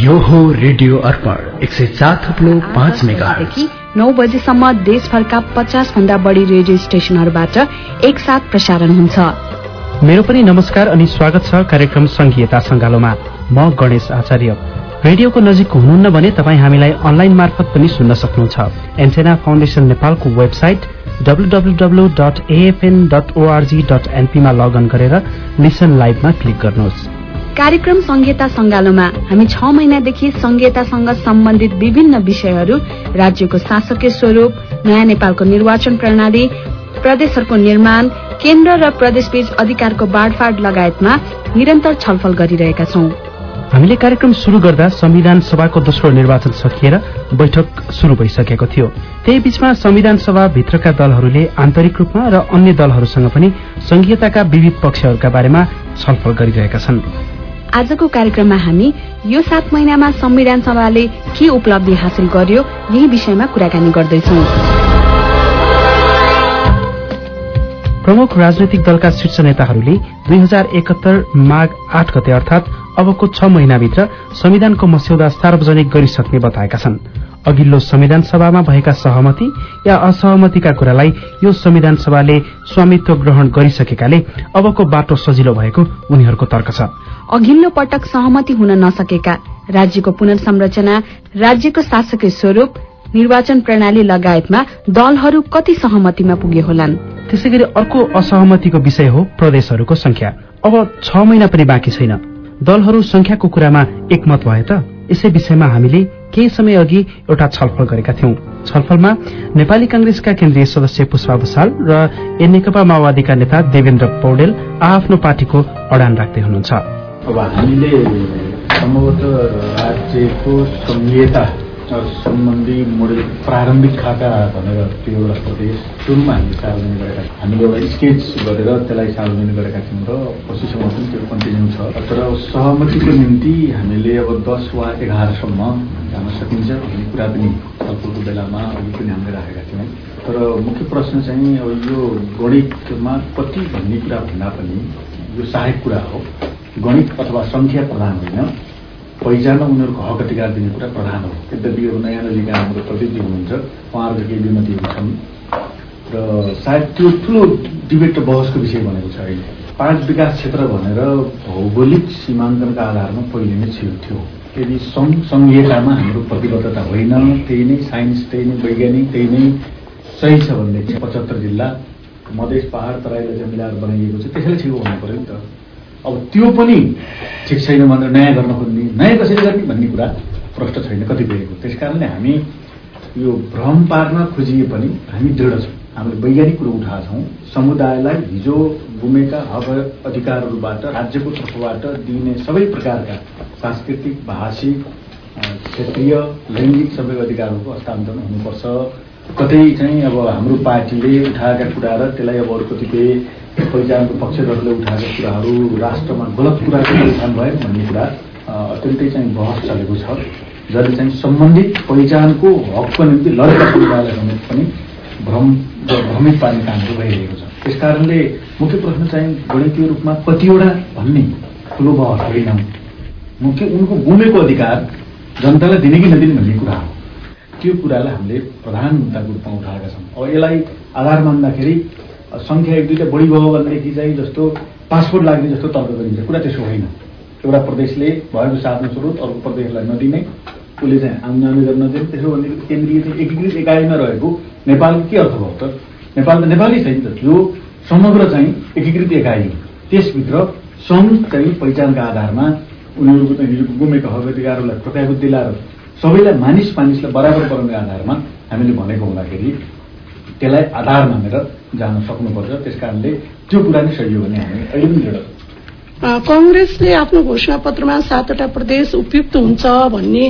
यो हो रेडियो अर्पण एक सय चार थप्लो पाँच मेगादेखि नौ बजेसम्म देशभरका पचास भन्दा बढ़ी रेडियो स्टेशनहरूबाट एकसाथ प्रसारण हुन्छ। मेरो पनि नमस्कार अनि स्वागत छ कार्यक्रम संघीयता संगालोमा म गणेश आचार्य। रेडियोको नजिक हुनुहुन्न भने तपाईँ हामीलाई अनलाइन मार्फत पनि सुन्न सक्नुहुन्छ। एन्टेना फाउन्डेशन नेपालको website डब्लूडब्लूडब्लू dot AFN dot org dot एनपीमा log on गरेर लिसन लाइभमा क्लिक गर्नुहोस्। कार्यक्रम संहिता संगालोमा हामी छ महिनादेखि संहितासँग सम्बन्धित विभिन्न विषयहरू राज्यको शासकीय स्वरूप नयाँ नेपालको निर्वाचन प्रणाली प्रदेशहरूको निर्माण केन्द्र र प्रदेशबीच अधिकारको बाँडफाँड लगायतमा निरन्तर छलफल गरिरहेका छौं। हामीले कार्यक्रम शुरू गर्दा संविधान सभाको दोस्रो निर्वाचन सकिएर बैठक शुरू भइसकेको थियो। त्यही बीचमा संविधान सभा भित्रका दलहरूले आन्तरिक रूपमा र अन्य दलहरूसँग पनि संघीयताका विविध पक्षहरूका बारेमा छलफल गरिरहेका छन्। आजको कार्यक्रममा हामी यो सात महिनामा संविधान सभाले के उपलब्धि हासिल गर्यो यही विषयमा कुराकानी गर्दैछौ। प्रमुख राजनैतिक दलका शीर्ष नेताहरूले दुई हजार एकहत्तर माघ आठ गते अर्थात अबको छ महिनाभित्र संविधानको मस्यौदा सार्वजनिक गरिसक्ने बताएका छन्। अघिल्लो संविधान सभामा भएका सहमति या असहमतिका कुरालाई यो संविधान सभाले स्वामित्व ग्रहण गरिसकेकाले अबको बाटो सजिलो भएको उनीहरूको तर्क छ। अघिल्लो पटक सहमति हुन नसकेका राज्यको पुनर्संरचना राज्यको शासकीय स्वरूप निर्वाचन प्रणाली लगायतमा दलहरू कति सहमतिमा पुगे होलान्? त्यसै गरी अर्को असहमतिको विषय हो प्रदेशहरूको संख्या अब छ महिना पनि बाँकी छैन। दलहरू संख्याको कुरामा एकमत भए त यसै विषयमा हामीले केही समय अघि एउटा छलफल गरेका थियौं। छलफलमा नेपाली कांग्रेसका केन्द्रीय सदस्य पुष्पा भूषाल र नेकपा माओवादीका नेता देवेन्द्र पौडेल आफ्नो पार्टीको अडान राख्दै हुनुहुन्छ। अब हामीले राज्यको सम्बन्धी मोडेल प्रारम्भिक खाका भनेर त्यो एउटा प्रदेश सुरुमा हामीले सार्वजनिक गरेका छौँ। हामीले एउटा स्केच गरेर त्यसलाई सार्वजनिक गरेका थियौँ र पछिसम्म पनि त्यो कन्टिन्यू छ। तर सहमतिको निम्ति हामीले अब दस वा एघारसम्म जान सकिन्छ भन्ने कुरा पनि छलफलको बेलामा अघि पनि हामीले राखेका थियौँ। तर मुख्य प्रश्न चाहिँ अब यो गणितमा कति भन्ने कुरा भन्दा पनि यो सहायक कुरा हो। गणित अथवा सङ्ख्या प्रधान होइन। पहिचानमा उनीहरूको हक अधिकार दिने कुरा प्रधान हो। यद्यपि यो नयाँ नजिका हाम्रो प्रतिनिधि हुनुहुन्छ उहाँहरूको केही विमतिहरू छन्। र सायद त्यो ठुलो डिबेट र बहसको विषय बनेको छ अहिले। पाँच विकास क्षेत्र भनेर भौगोलिक सीमाङ्कनका आधारमा पहिले नै थियो यदि सङ्घ सङ्घीयतामा हाम्रो प्रतिबद्धता होइन त्यही नै साइन्स त्यही नै वैज्ञानिक त्यही नै सही छ भनेदेखि पचहत्तर जिल्ला मधेस पहाड तराईलाई चाहिँ मिलाएर बनाइएको छ। त्यसैले ठिक हुनु पऱ्यो नि त। अब त्यो पनि ठिक छैन भनेर नयाँ गर्न खोज्ने नयाँ कसरी गर्ने भन्ने कुरा प्रष्ट छैन कतिपयको त्यस कारणले हामी यो भ्रम पार्न खोजिए पनि हामी दृढ छौँ। हामीले वैज्ञानिक कुरो उठाएका छौँ। समुदायलाई हिजो गुमेका हक अधिकारहरूबाट राज्यको तर्फबाट दिइने सबै प्रकारका सांस्कृतिक भाषिक क्षेत्रीय लैङ्गिक सबै अधिकारहरूको हस्तान्तरण हुनुपर्छ। कतै चाहिँ अब हाम्रो पार्टीले उठाएका कुरा र त्यसलाई अब अरू कतिपय पहिचानको पक्षधरले उठाएका कुराहरू राष्ट्रमा गलत कुराको पहिचान भयो भन्ने कुरा अत्यन्तै चाहिँ बहस चलेको छ। जसले चाहिँ सम्बन्धित पहिचानको हकको निम्ति लडेका समुदायलाई समेत पनि भ्रम भ्रमित पार्ने कामहरू भइरहेको छ। त्यस कारणले मुख्य प्रश्न चाहिँ गणितीय रूपमा कतिवटा भन्ने ठुलो बहस होइन। मुख्य उनको गुमेको अधिकार जनतालाई दिने कि नदिने भन्ने कुरा हो। त्यो कुरालाई हामीले प्रधान मुद्दाको रूपमा उठाएका छौँ। अब यसलाई आधार मान्दाखेरि सङ्ख्या एक दुईवटा बढी भयो भनेदेखि चाहिँ जस्तो पासपोर्ट लाग्ने जस्तो तर्क गरिन्छ। कुरा त्यसो होइन। एउटा प्रदेशले भएको साधन स्रोत अर्को प्रदेशलाई नदिने उसले चाहिँ आउने गर्न नदिने। त्यसो भने केन्द्रीय चाहिँ एकीकृत एकाइमा रहेको नेपालको के अर्थ भयो त? नेपाल त नेपाली छैन त। जो समग्र चाहिँ एकीकृत एकाइ हो। त्यसभित्र सङ्घ चाहिँ पहिचानका आधारमा उनीहरूको चाहिँ गुमेको हक अधिकारहरूलाई प्रत्याभूत दिलाएर सबैलाई मानिस मानिसलाई बराबर बनाउने आधारमा हामीले भनेको हुँदाखेरि त्यसलाई आधार मानेर जान सक्नुपर्छ। त्यस कारणले त्यो कुरा नै सही हो भने हामी अहिले पनि दृढ कंग्रेसले आफ्नो घोषणा पत्रमा सातवटा प्रदेश उपयुक्त हुन्छ भन्ने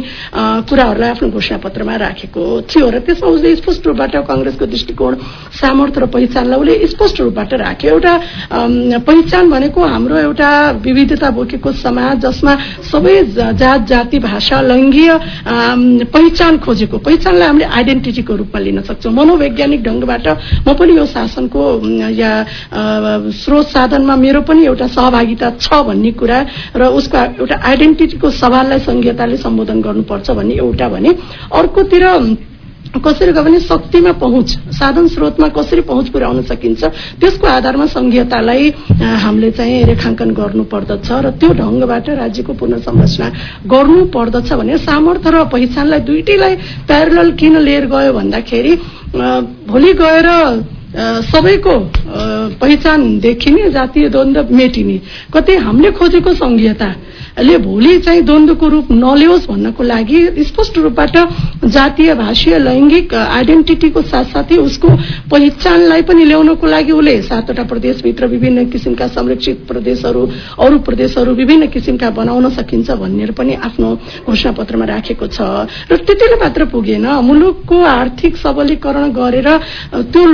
कुराहरूलाई आफ्नो घोषणा पत्रमा राखेको थियो र त्यसमा उसले स्पष्ट रूपबाट कंग्रेसको दृष्टिकोण सामर्थ्य र पहिचानलाई उसले स्पष्ट रूपबाट राख्यो। एउटा पहिचान भनेको हाम्रो एउटा विविधता बोकेको समाज जसमा सबै जात जाति भाषा लैङ्गीय पहिचान खोजेको। पहिचानलाई हामीले आइडेन्टिटीको रूपमा लिन सक्छौँ। मनोवैज्ञानिक ढंगबाट म पनि यो शासनको या स्रोत साधनमा मेरो पनि एउटा सहभागिता छ भन्ने कुरा र उसको एउटा आइडेन्टिटीको सवाललाई संहिताले सम्बोधन गर्नुपर्छ भन्ने एउटा भने अर्कोतिर कसरी गयो भने शक्तिमा पहुँच साधन स्रोतमा कसरी पहुँच पुर्याउन सकिन्छ त्यसको आधारमा संघीयतालाई हामीले चाहिँ रेखाङ्कन गर्नु पर्दछ र त्यो ढंगबाट राज्यको पुनर्संरचना गर्नु पर्दछ भने सामर्थ्य र पहिचानलाई दुइटैलाई प्यारल किन लिएर गयो भन्दाखेरि भोलि गएर सबैको पहिचान देखिने जातीय द्वन्द मेटिने। कतै हामीले खोजेको संघीयता ले भोलि चाहिँ द्वन्द्वको रूप नलियोस् भन्नको लागि स्पष्ट रूपबाट जातीय भाषीय लैङ्गिक आइडेन्टिटीको साथसाथै उसको पहिचानलाई पनि ल्याउनको लागि उसले सातवटा प्रदेशभित्र विभिन्न किसिमका संरक्षित प्रदेशहरू अरू प्रदेशहरू विभिन्न किसिमका बनाउन सकिन्छ भनेर पनि आफ्नो घोषणा पत्रमा राखेको छ। र त्यतिले मात्र पुगेन मुलुकको आर्थिक सबलीकरण गरेर त्यो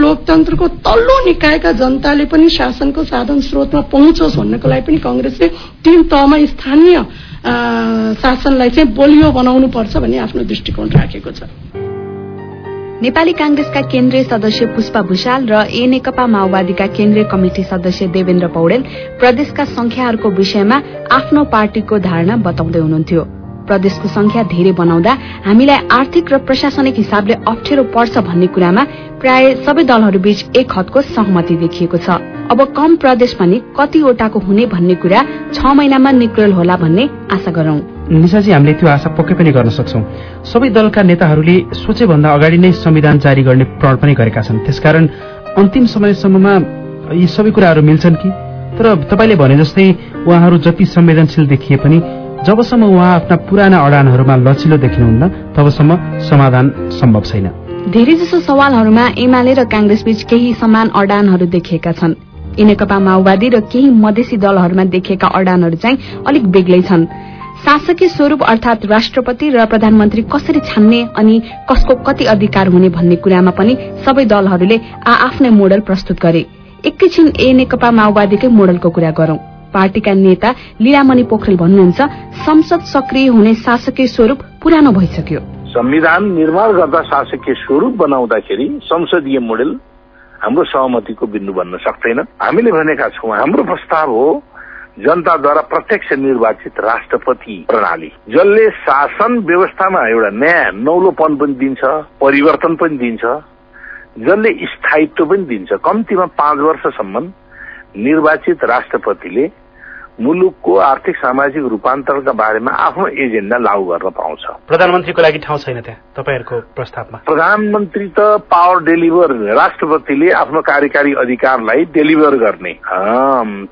लोकतन्त्रको तल्लो निकायका जनताले पनि शासनको साधन स्रोतमा पहुँचोस् भन्नको लागि पनि कंग्रेसले तीन तहमा स्थानीय शासनलाई चाहिँ बलियो बनाउनु पर्छ भन्ने आफ्नो दृष्टिकोण राखेको छ। नेपाली कांग्रेसका केन्द्रीय सदस्य पुष्पा भूषाल र ए नेकपा माओवादीका केन्द्रीय कमिटी सदस्य देवेन्द्र पौडेल प्रदेशका संख्याहरूको विषयमा आफ्नो पार्टीको धारणा बताउँदै हुनुहुन्थ्यो। प्रदेशको संख्या धेरै बनाउँदा हामीलाई आर्थिक र प्रशासनिक हिसाबले अप्ठ्यारो पर्छ भन्ने कुरामा प्राय सबै दलहरूबीच एक हदको सहमति देखिएको छ। अब कम प्रदेश पनि कतिवटाको हुने भन्ने कुरा छ महिनामा निक्रेल होला भन्ने आशा गरौं। निशाजी हामीले त्यो आशा पक्कै पनि गर्न सक्छौ। सबै दलका नेताहरूले सोचे भन्दा अगाडि नै संविधान जारी गर्ने प्रण पनि गरेका छन्। त्यसकारण अन्तिम समयसम्ममा यी सबै कुराहरू मिल्छन् कि? तर तपाईँले भने जस्तै उहाँहरू जति संवेदनशील देखिए पनि जबसम्म उहाँ आफ्ना पुराना अडानहरूमा लचिलो देखिनुहुन्न तबसम्म समाधान सम्भव छैन। धेरैजसो सवालहरूमा एमाले र कांग्रेसबीच केही समान अडानहरू देखिएका छन्। नेकपा माओवादी र केही मधेसी दलहरूमा देखिएका अडानहरू चाहिँ अलिक बेग्लै छन्। शासकीय स्वरूप अर्थात राष्ट्रपति र प्रधानमन्त्री कसरी छान्ने अनि कसको कति अधिकार हुने भन्ने कुरामा पनि सबै दलहरूले आ आफ्नै मोडल प्रस्तुत गरे। एकैछिन ए नेकपा माओवादीकै मोडलको कुरा गरौं। पार्टीका नेता लीलामणि पोखरेल भन्नुहुन्छ संसद सक्रिय हुने शासकीय स्वरूप पुरानो भइसक्यो। संविधान निर्माण गर्दा शासकीय स्वरूप बनाउँदाखेरि संसदीय मोडेल हाम्रो सहमतिको बिन्दु बन्न सक्दैन। हामीले भनेका छौँ हाम्रो प्रस्ताव हो जनताद्वारा प्रत्यक्ष निर्वाचित राष्ट्रपति प्रणाली। जसले शासन व्यवस्थामा एउटा नयाँ नौलोपन पनि दिन्छ परिवर्तन पनि दिन्छ जसले स्थायित्व पनि दिन्छ। कम्तीमा पाँच वर्षसम्म निर्वाचित राष्ट्रपतिले मुलुकको आर्थिक सामाजिक रूपान्तरणका बारेमा आफ्नो एजेन्डा लागू गर्न पाउँछ। प्रधानमन्त्रीको लागि ठाउँ छैन त्यहाँ तपाईँहरूको प्रस्तावमा? प्रधानमन्त्री त पावर डेलिभर राष्ट्रपतिले आफ्नो कार्यकारी अधिकारलाई डेलिभर गर्ने।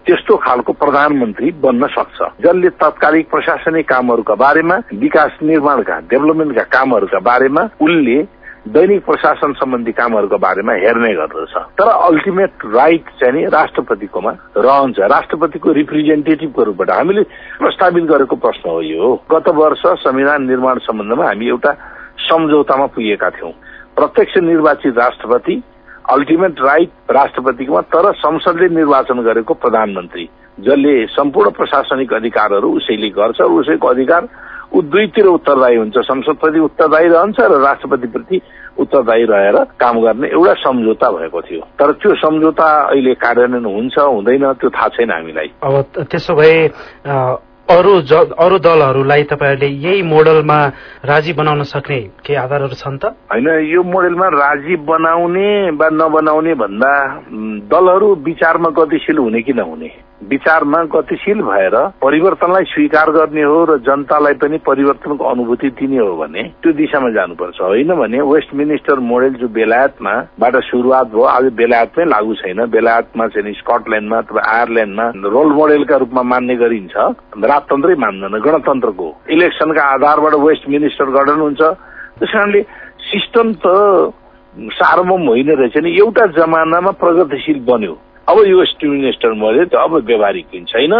त्यस्तो खालको प्रधानमन्त्री बन्न सक्छ। जसले तत्कालिक प्रशासनिक कामहरूका बारेमा विकास निर्माणका डेभलपमेन्टका कामहरूका बारेमा उसले दैनिक प्रशासन सम्बन्धी कामहरूको बारेमा हेर्ने गर्दछ। तर अल्टिमेट राइट चाहिँ नि राष्ट्रपतिकोमा रहन्छ। राष्ट्रपतिको रिप्रेजेन्टेटिभको रूपबाट हामीले प्रस्तावित गरेको प्रश्न हो यो। गत वर्ष संविधान निर्माण सम्बन्धमा हामी एउटा सम्झौतामा पुगेका थियौँ। प्रत्यक्ष निर्वाचित राष्ट्रपति अल्टिमेट राइट राष्ट्रपतिकोमा तर संसदले निर्वाचन गरेको प्रधानमन्त्री जसले सम्पूर्ण प्रशासनिक अधिकारहरू उसैले गर्छ उसैको अधिकार ऊ दुईतिर उत्तरदायी हुन्छ। संसदप्रति उत्तरदायी रहन्छ र राष्ट्रपतिप्रति उत्तरदायी रहेर काम गर्ने एउटा सम्झौता भएको थियो। तर त्यो सम्झौता अहिले कार्यान्वयन हुन्छ हुँदैन त्यो थाहा छैन हामीलाई। अब त्यसो भए अरू अरू दलहरूलाई तपाईँहरूले यही मोडलमा राजी बनाउन सक्ने केही आधारहरू छन् त? होइन यो मोडेलमा राजी बनाउने वा नबनाउने भन्दा दलहरू विचारमा गतिशील हुने कि नहुने? विचारमा गतिशील भएर परिवर्तनलाई स्वीकार गर्ने हो र जनतालाई पनि परिवर्तनको अनुभूति दिने हो भने त्यो दिशामा जानुपर्छ होइन भने वेस्ट मिनिस्टर मोडेल जो बेलायतमा बाट सुरुवात भयो आज बेलायतमै लागू छैन। बेलायतमा चाहिँ स्कटल्याण्डमा अथवा आयरल्याण्डमा रोल मोडेलका रूपमा मान्ने गरिन्छ। राजतन्त्रै मान्दैन गणतन्त्रको इलेक्सनका आधारबाट वेस्ट मिनिस्टर गठन हुन्छ। त्यस कारणले सिस्टम त सार्वभौम होइन रहेछ नि। एउटा जमानामा प्रगतिशील बन्यो। अब यो स्टिमुलेस्टर मोडेल त अब व्यवहारिक छैन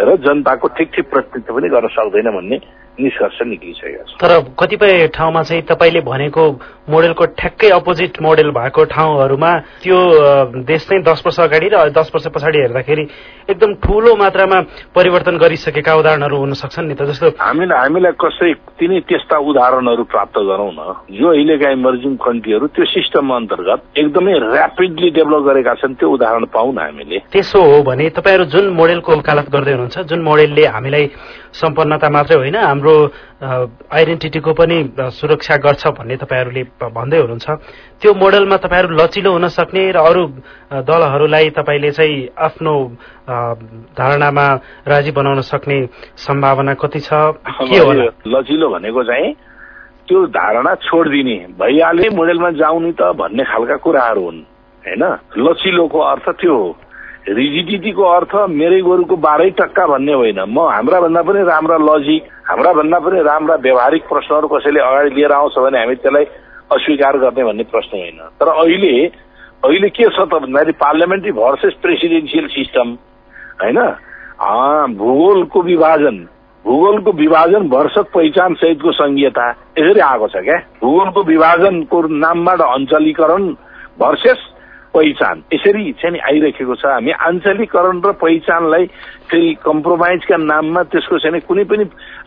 र जनताको ठिक ठिक प्रतिनिधित्व पनि गर्न सक्दैन भन्ने निष्कर्ष निक्लिसकेका छ। तर कतिपय ठाउँमा चाहिँ तपाईँले भनेको मोडेलको ठ्याक्कै अपोजिट मोडेल भएको ठाउँहरूमा त्यो देश चाहिँ दस वर्ष अगाडि र दस वर्ष पछाडि हेर्दाखेरि एकदम ठूलो मात्रामा परिवर्तन गरिसकेका उदाहरणहरू हुन सक्छन् नि त जस्तो। हामीलाई हामीलाई कसै तिनै त्यस्ता उदाहरणहरू प्राप्त गरौँ न। जो अहिलेका इमर्जिङ कन्ट्रीहरू त्यो सिस्टम अन्तर्गत एकदमै ऱ्यापिडली डेभलप गरेका छन् त्यो उदाहरण पाउँ न हामीले। त्यसो हो भने तपाईँहरू जुन मोडेलको वकालत गर्दै हुनुहुन्छ जुन मोडेलले हामीलाई सम्पन्नता मात्रै होइन हाम्रो आइडेन्टिटीको पनि सुरक्षा गर्छ भन्ने तपाईँहरूले भन्दै हुनुहुन्छ। त्यो मोडलमा तपाईँहरू लचिलो हुन सक्ने र अरू दलहरूलाई तपाईँले चाहिँ आफ्नो धारणामा राजी बनाउन सक्ने सम्भावना कति छ? के लचिलो भनेको चाहिँ त्यो धारणा छोडिदिने। भइहाल्ने मोडेलमा जाउने त भन्ने खालका कुराहरू हुन् होइन? लचिलोको अर्थ त्यो हो। रिजिडिटीको अर्थ मेरै गोरुको बाह्रै टक्का भन्ने होइन। म हाम्रा भन्दा पनि राम्रा लजिक हाम्रा भन्दा पनि राम्रा व्यावहारिक प्रश्नहरू कसैले अगाडि लिएर आउँछ भने हामी त्यसलाई अस्वीकार गर्ने भन्ने प्रश्न होइन। तर अहिले अहिले के छ त भन्दाखेरि पार्लियामेन्ट्री भर्सेस प्रेसिडेन्सियल सिस्टम होइन? भूगोलको विभाजन भूगोलको विभाजन भर्सक पहिचान सहितको संघीयता यसरी आएको छ क्या? भूगोलको विभाजनको नामबाट अञ्चलीकरण भर्सेस पहिचान। यसरी चाहिँ आइरहेको छ। हामी आञ्चलिकरण र पहिचानलाई फेरि कम्प्रोमाइजका नाममा त्यसको चाहिँ कुनै पनि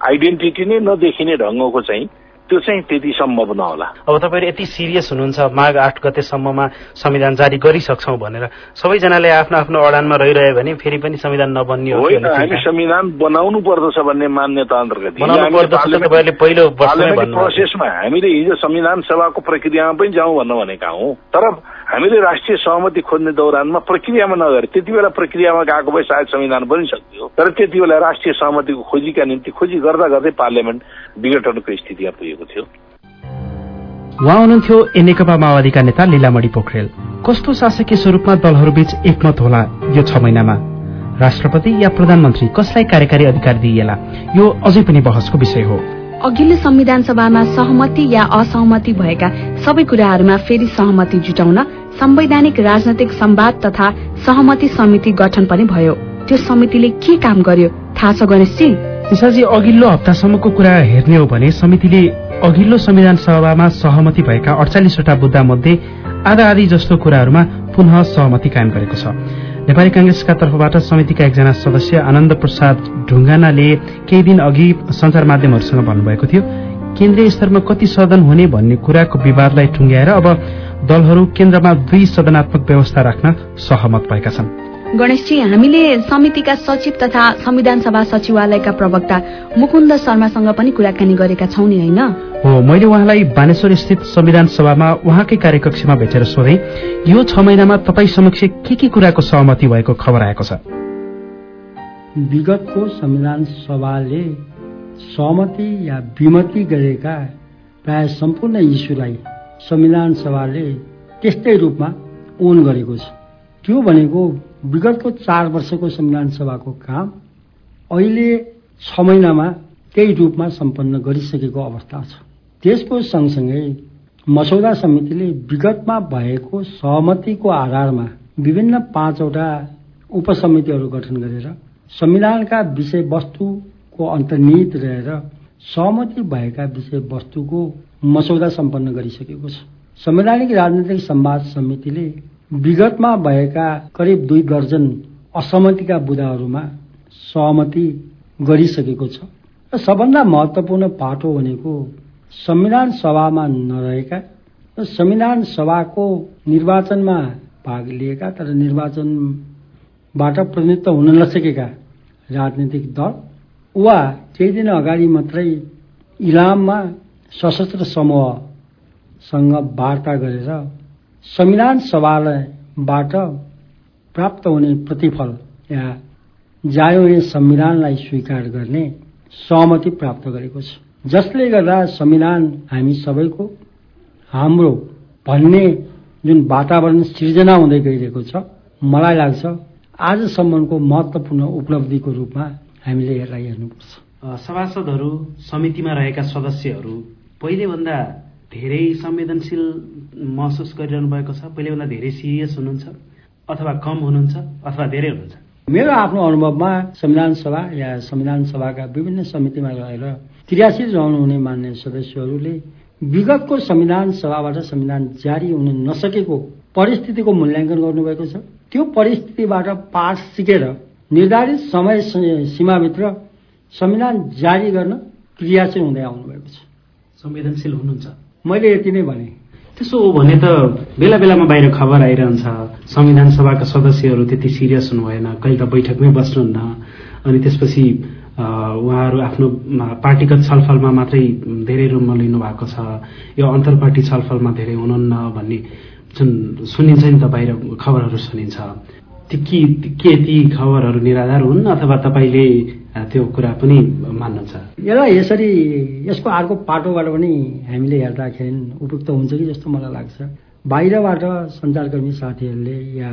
आइडेन्टिटी नै नदेखिने ढङ्गको चाहिँ त्यो चाहिँ त्यति सम्भव नहोला। अब तपाईँहरू यति सिरियस हुनुहुन्छ माघ आठ गतेसम्ममा संविधान जारी गरिसक्छौँ भनेर। सबैजनाले आफ्नो आफ्नो अडानमा रहिरह्यो भने फेरि पनि संविधान नबन्ने हो हामी संविधान बनाउनु पर्दछ भन्ने मान्यता अन्तर्गत पहिलो प्रोसेसमा हामीले हिजो संविधान सभाको प्रक्रियामा पनि जाउँ भन्न भनेका हौ। तर हामीले राष्ट्रिय सहमति खोज्ने दौरानमा प्रक्रियामा नगरे त्यति बेला प्रक्रियामा गएको भए सायद संविधान बनिसक्थ्यो तर त्यति बेला राष्ट्रिय सहमतिको खोजीका निम्ति खोजी गर्दा गर्दै पार्लियामेन्ट विघटनको स्थितिमा पुगेको थियो। उहाँ हुनुहुन्थ्यो नेकपा माओवादीका नेता लीलामणि पोखरेल। कस्तो शासकीय स्वरूपमा दलहरूबीच एकमत होला यो छ महिनामा? राष्ट्रपति या प्रधानमन्त्री कसलाई कार्यकारी अधिकार दिइएला? यो अझै पनि बहसको विषय हो। अघिल्लो संविधान सभामा सहमति या असहमति भएका सबै कुराहरूमा फेरि सहमति जुटाउन संवैधानिक राजनैतिक संवाद तथा सहमति समिति गठन पनि भयो। त्यो समितिले के काम गर्यो थाहा छ गणेशजी निशाजी अघिल्लो हप्तासम्मको कुरा हेर्ने हो भने समितिले अघिल्लो संविधान सभामा सहमति भएका अडचालिसवटा मुद्दा मध्ये आधा आधी जस्तो कुराहरूमा पुनः सहमति कायम गरेको छ। नेपाली कांग्रेसका तर्फबाट समितिका एकजना सदस्य आनन्द प्रसाद ढुङ्गानाले केही दिन अघि संचार माध्यमहरूसँग भन्नुभएको थियो केन्द्रीय स्तरमा कति सदन हुने भन्ने कुराको विवादलाई टुङ्ग्याएर अब दलहरू केन्द्रमा दुई सदनात्मक व्यवस्था राख्न सहमत भएका छन्। गणेशजी हामीले समितिका सचिव तथा संविधान सभा सचिवालयका प्रवक्ता मुकुन्द शर्मासँग पनि कुराकानी गरेका छौँ नि होइन? हो मैले उहाँलाई बानेश्वर स्थित संविधान सभामा उहाँकै कार्यकक्षमा भेटेर सोधे यो छ महिनामा तपाईँ समक्ष के के कुराको सहमति भएको खबर आएको छ? विगतको संविधान सभाले सहमति या विमति गरेका प्राय सम्पूर्ण इस्युलाई संविधान सभाले त्यस्तै रूपमा ओन गरेको छ। त्यो भनेको विगतको चार वर्षको संविधान सभाको काम अहिले छ महिनामा त्यही रूपमा सम्पन्न गरिसकेको अवस्था छ। त्यसको सँगसँगै मसौदा समितिले विगतमा भएको सहमतिको आधारमा विभिन्न पाँचवटा उपसमितिहरू गठन गरेर संविधानका विषयवस्तुको अन्तर्निहित रहेर सहमति भएका विषयवस्तुको मसौदा सम्पन्न गरिसकेको छ। संवैधानिक राजनैतिक संवाद समितिले विगतमा भएका करिब दुई दर्जन असहमतिका बुदाहरूमा सहमति गरिसकेको छ र सबभन्दा महत्वपूर्ण पाटो भनेको संविधान सभामा नरहेका र संविधान सभाको निर्वाचनमा भाग लिएका तर निर्वाचनबाट प्रतिनिधित्व हुन नसकेका राजनीतिक दल वा केही दिन अगाडि मात्रै इलाममा सशस्त्र समूहसँग वार्ता गरेर संविधान सभाबाट प्राप्त हुने प्रतिफल या जायो संविधानलाई स्वीकार गर्ने सहमति प्राप्त गरेको छ। जसले गर्दा संविधान हामी सबैको हाम्रो भन्ने जुन वातावरण सिर्जना हुँदै गइरहेको छ मलाई लाग्छ आजसम्मको महत्वपूर्ण उपलब्धिको रूपमा हामीले यसलाई हेर्नुपर्छ। सभासदहरू समितिमा रहेका सदस्यहरू पहिलेभन्दा धेरै संवेदनशील महसुस गरिरहनु भएको छ पहिलेभन्दा धेरै सिरियस हुनुहुन्छ अथवा कम हुनुहुन्छ अथवा धेरै हुनुहुन्छ। मेरो आफ्नो अनुभवमा संविधान सभा या संविधान सभाका विभिन्न समितिमा रहेर त्रियासी रहनुहुने मान्य सदस्यहरूले विगतको संविधान सभाबाट संविधान जारी हुन नसकेको परिस्थितिको मूल्याङ्कन गर्नुभएको छ। त्यो परिस्थितिबाट पाठ सिकेर निर्धारित समय सीमाभित्र संविधान जारी गर्न क्रियाशील हुँदै आउनुभएको छ। संवेदनशील हुनुहुन्छ। मैले यति नै भने। त्यसो हो भने त बेला बेलामा बाहिर खबर आइरहन्छ संविधान सभाका सदस्यहरू त्यति सिरियस हुनुभएन कहिले त बैठकमै बस्नुहुन्न। अनि त्यसपछि उहाँहरू आफ्नो पार्टीगत छलफलमा मात्रै धेरै रूपमा लिनु भएको छ। यो अन्तर्पार्टी छलफलमा धेरै हुनुहुन्न भन्ने जुन सुनिन्छ नि त बाहिर खबरहरू सुनिन्छ। के ती खबरहरू निराधार हुन् अथवा तपाईँले त्यो कुरा पनि मान्नुहुन्छ? यसलाई यसरी यसको अर्को पाटोबाट पनि हामीले हेर्दाखेरि उपयुक्त हुन्छ कि जस्तो मलाई लाग्छ। बाहिरबाट सञ्चारकर्मी साथीहरूले या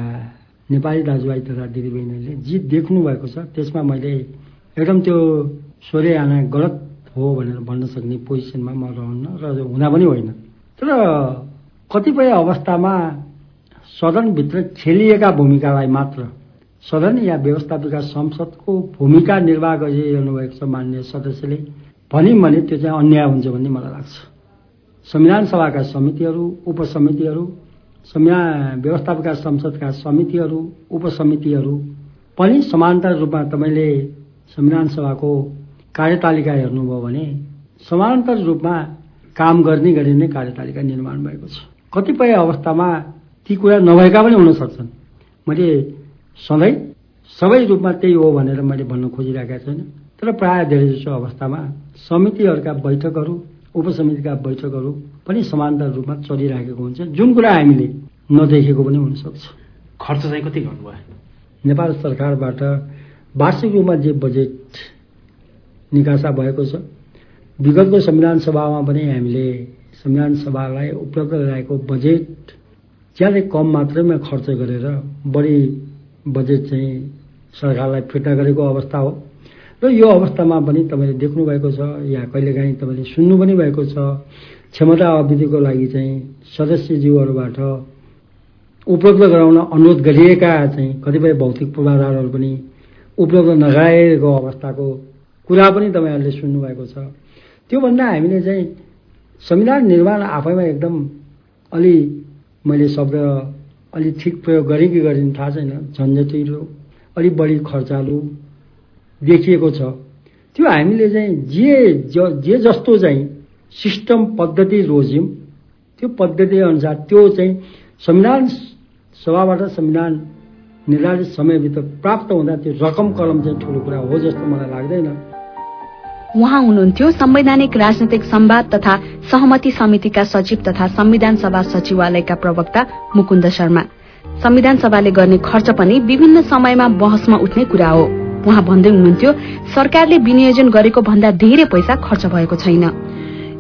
नेपाली दाजुभाइ तथा दिदीबहिनीहरूले जे देख्नु भएको छ त्यसमा मैले एकदम त्यो स्वरे आना गलत हो भनेर भन्न सक्ने पोजिसनमा म रहन्न र हुँदा पनि होइन। तर कतिपय अवस्थामा सदनभित्र खेलिएका भूमिकालाई मात्र सदन या व्यवस्थापिका संसदको भूमिका निर्वाह गरिरहनु भएको छ मान्य सदस्यले। भनिन् भने त्यो चाहिँ अन्याय हुन्छ भन्ने मलाई लाग्छ। संविधान सभाका समितिहरू उपसमितिहरू संविधान व्यवस्थापिका संसदका समितिहरू उपसमितिहरू पनि समानान्तर रूपमा तपाईँले संविधान सभाको कार्यतालिका हेर्नुभयो भने समानान्तर रूपमा काम गर्ने गरी नै कार्यतालिका निर्माण भएको छ। कतिपय अवस्थामा ती कुरा नभएका पनि हुन सक्छन्। मैले सधैँ सबै रूपमा त्यही हो भनेर मैले भन्न खोजिरहेका छैन। तर प्राय धेरैजसो अवस्थामा समितिहरूका बैठकहरू उपसमितिका बैठकहरू पनि समानान्तर रूपमा चलिराखेको हुन्छ। जुन कुरा हामीले नदेखेको पनि हुनसक्छ खर्च चाहिँ कति गर्नुभयो? नेपाल सरकारबाट वार्षिक रूपमा जे बजेट निकासा भएको छ विगतको संविधान सभामा पनि हामीले संविधान सभालाई उपलब्ध गराएको बजेट ज्यादै कम मात्रैमा खर्च गरेर बढी बजेट चाहिँ सरकारलाई फिर्ता गरेको अवस्था हो। र यो अवस्थामा पनि तपाईँले देख्नु भएको छ या कहिलेकाहीँ तपाईँले सुन्नु पनि भएको छ क्षमता अवधिको लागि चाहिँ सदस्यज्यूहरूबाट उपलब्ध गराउन अनुरोध गरिएका चाहिँ कतिपय भौतिक पूर्वाधारहरू पनि उपलब्ध नगराएको अवस्थाको कुरा पनि तपाईँहरूले सुन्नुभएको छ। त्योभन्दा हामीले चाहिँ संविधान निर्माण आफैमा एकदम अलि मैले शब्द अलि ठिक प्रयोग गरेँ कि गरेँ थाहा छैन। झन्झटिलो अलिक बढी खर्चालु देखिएको छ। त्यो हामीले चाहिँ जे जे जस्तो चाहिँ सिस्टम पद्धति रोज्यौँ त्यो पद्धति अनुसार त्यो चाहिँ संविधान सभाबाट संविधान निर्धारित समयभित्र प्राप्त हुँदा त्यो रकम कलम चाहिँ ठुलो कुरा हो जस्तो मलाई लाग्दैन। उहाँ हुनुहुन्थ्यो। संवैधानिक राजनैतिक संवाद तथा सहमति समितिका सचिव तथा संविधान सभा सचिवालयका प्रवक्ता मुकुन्द शर्मा। संविधान सभाले गर्ने खर्च पनि विभिन्न समयमा बहसमा उठ्ने कुरा हो। उहाँ भन्दै हुनुहुन्थ्यो सरकारले विनियोजन गरेको भन्दा धेरै पैसा खर्च भएको छैन।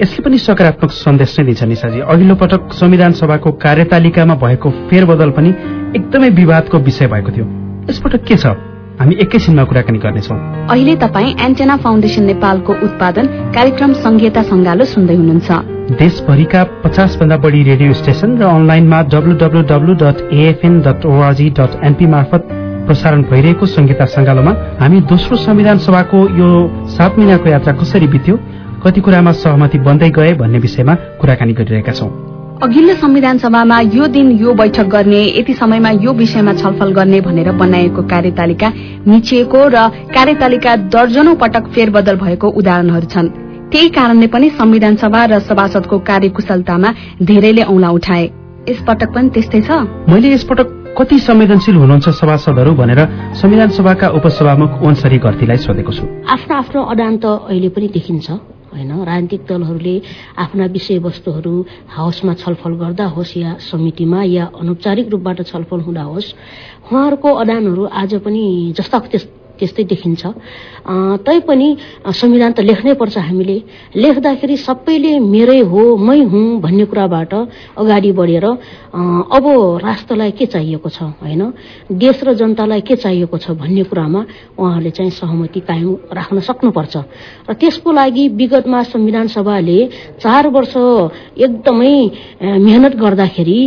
यसले पनि सकारात्मक सन्देश नै दिन्छ निशाजी अघिल्लो पटक संविधान सभाको कार्यतालिकामा भएको फेरबदल पनि एकदमै विवादको विषय भएको थियो। यसपटक के छ? हामी एकैछिनमा कुराकानी गर्नेछौ। अहिले तपाईँ एन्टेना फाउन्डेशन नेपालको उत्पादन कार्यक्रम संघीयता संगालो सुन्दै हुनुहुन्छ। देशभरिका पचास भन्दा बढी रेडियो स्टेशन र अनलाइनमा डब्लूडब्लूडब्लू dot AFN dot org dot NP मार्फत प्रसारण भइरहेको संहिता संगालोमा हामी दोस्रो संविधान सभाको यो सात महिनाको यात्रा कसरी बित्यो कति कुरामा सहमति बन्दै गए भन्ने विषयमा कुराकानी गरिरहेका छौं। अघिल्लो संविधान सभामा यो दिन यो बैठक गर्ने यति समयमा यो विषयमा छलफल गर्ने भनेर बनाइएको कार्यतालिका मिचिएको र कार्यतालिका दर्जनौ पटक फेरबदल भएको उदाहरणहरू छन्। त्यही कारणले पनि संविधान सभा र सभासदको कार्यकुशलतामा धेरैले औंला उठाए। यसपटक पनि त्यस्तै छ। मैले यसपटक कति संवेदनशील हुनुहुन्छ सभासदहरू भनेर संविधान सभाका उपसभामुख ओन्सरी गर्तीलाई सोधेको छु। आफ्नो आफ्नो अडान त अहिले पनि देखिन्छ। होइन? राजनीतिक दलहरूले आफ्ना विषयवस्तुहरू हाउसमा छलफल गर्दा होस् या समितिमा या अनौपचारिक रूपबाट छलफल हुँदा होस् उहाँहरूको अडानहरू आज पनि जस्ताको त्यस्तै देखिन्छ। तैपनि संविधान त लेख्नै पर्छ हामीले। लेख्दाखेरि सबैले मेरै हो मै हुँ भन्ने कुराबाट अगाडि बढेर अब राष्ट्रलाई के चाहिएको छ होइन? देश र जनतालाई के चाहिएको छ भन्ने कुरामा उहाँहरूले चाहिँ सहमति कायम राख्न सक्नुपर्छ। र त्यसको लागि विगतमा संविधान सभाले चार वर्ष एकदमै मेहनत गर्दाखेरि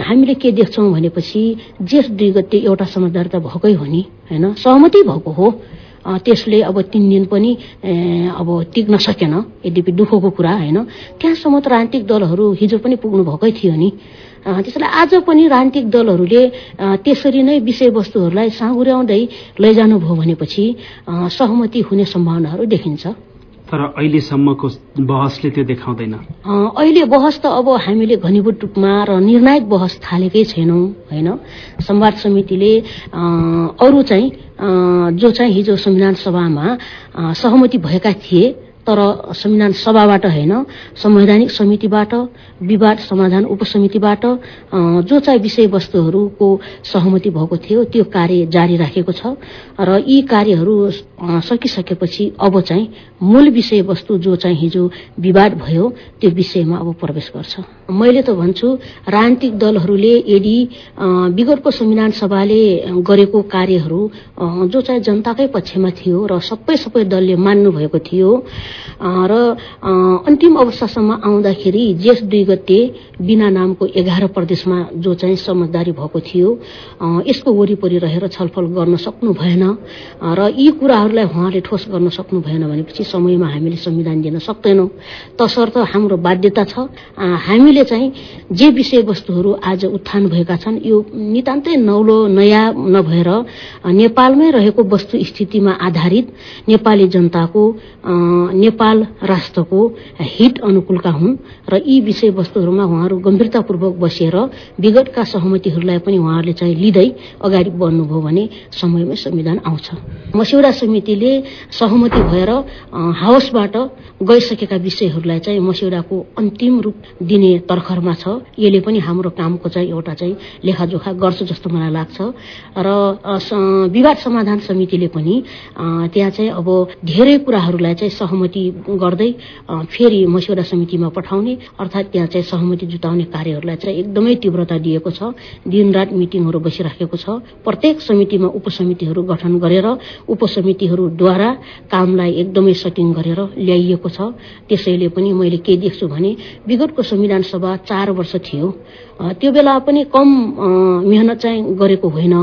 हामीले के देख्छौँ भनेपछि जेठ दुई गते एउटा समझदारी त भएकै हो नि होइन? सहमति भएको हो। त्यसले अब तिन दिन पनि अब टिक्न सकेन। यद्यपि दुःखको कुरा होइन। त्यहाँसम्म त राजनीतिक दलहरू हिजो पनि पुग्नु भएकै थियो नि। त्यसैले आज पनि राजनीतिक दलहरूले त्यसरी नै विषयवस्तुहरूलाई साँगुर्याउँदै लैजानुभयो भनेपछि सहमति हुने सम्भावनाहरू देखिन्छ। तर अहिलेसम्मको बहसले त्यो देखाउँदैन। अहिले बहस त अब हामीले घनीभूत रूपमा र निर्णायक बहस थालेकै छैनौँ होइन? संवाद समितिले अरू चाहिँ जो चाहिँ हिजो संविधान सभामा सहमति भएका थिए तर संविधान सभाबाट होइन संवैधानिक समितिबाट विवाद समाधान उपसमितिबाट जो चाहिँ विषयवस्तुहरूको सहमति भएको थियो त्यो कार्य जारी राखेको छ। र यी कार्यहरू सकिसकेपछि अब चाहिँ मूल विषयवस्तु जो चाहिँ हिजो विवाद भयो त्यो विषयमा अब प्रवेश गर्छ। मैले त भन्छु राजनीतिक दलहरूले यदि विगतको संविधान सभाले गरेको कार्यहरू जो चाहिँ जनताकै पक्षमा थियो र सबै सबै दलले मान्नु भएको थियो र अन्तिम अवस्थासम्म आउँदाखेरि जेठ दुई गते बिना नामको एघार प्रदेशमा जो चाहिँ समझदारी भएको थियो यसको वरिपरि रहेर छलफल गर्न सक्नु भएन र यी कुराहरूलाई उहाँले ठोस गर्न सक्नु भएन भनेपछि समयमा हामीले संविधान दिन सक्दैनौँ। तसर्थ हाम्रो बाध्यता छ। हामीले चाहिँ जे विषयवस्तुहरू आज उत्थान भएका छन् यो नितान्तै नौलो नयाँ नभएर नेपालमै रहेको वस्तु स्थितिमा आधारित नेपाली जनताको नेपाल राष्ट्रको हित अनुकूलका हुन् र यी विषयवस्तुहरूमा उहाँहरू गम्भीरतापूर्वक बसेर विगतका सहमतिहरूलाई पनि उहाँहरूले चाहिँ लिँदै अगाडि बढ्नुभयो भने समयमै संविधान आउँछ। मस्यौदा समितिले सहमति भएर हाउसबाट गइसकेका विषयहरूलाई चाहिँ मस्यौदाको अन्तिम रूप दिने तर्खरमा छ। यसले पनि हाम्रो कामको चाहिँ एउटा चाहिँ लेखाजोखा गर्छ जस्तो मलाई लाग्छ। र विवाद समाधान समितिले पनि त्यहाँ चाहिँ अब धेरै कुराहरूलाई चाहिँ सहमति गर्दै फेरि मस्यौदा समितिमा पठाउने अर्थात् त्यहाँ चाहिँ सहमति जुटाउने कार्यहरूलाई चाहिँ एकदमै तीव्रता दिएको छ। दिनरात मिटिङहरू बसिराखेको छ। प्रत्येक समितिमा उपसमितिहरू गठन गरेर उपसमितिहरूद्वारा कामलाई एकदमै सटिङ गरेर ल्याइएको छ। त्यसैले पनि मैले के देख्छु भने विगतको संविधान सभा चार वर्ष थियो। त्यो बेला पनि कम मेहनत चाहिँ गरेको होइन।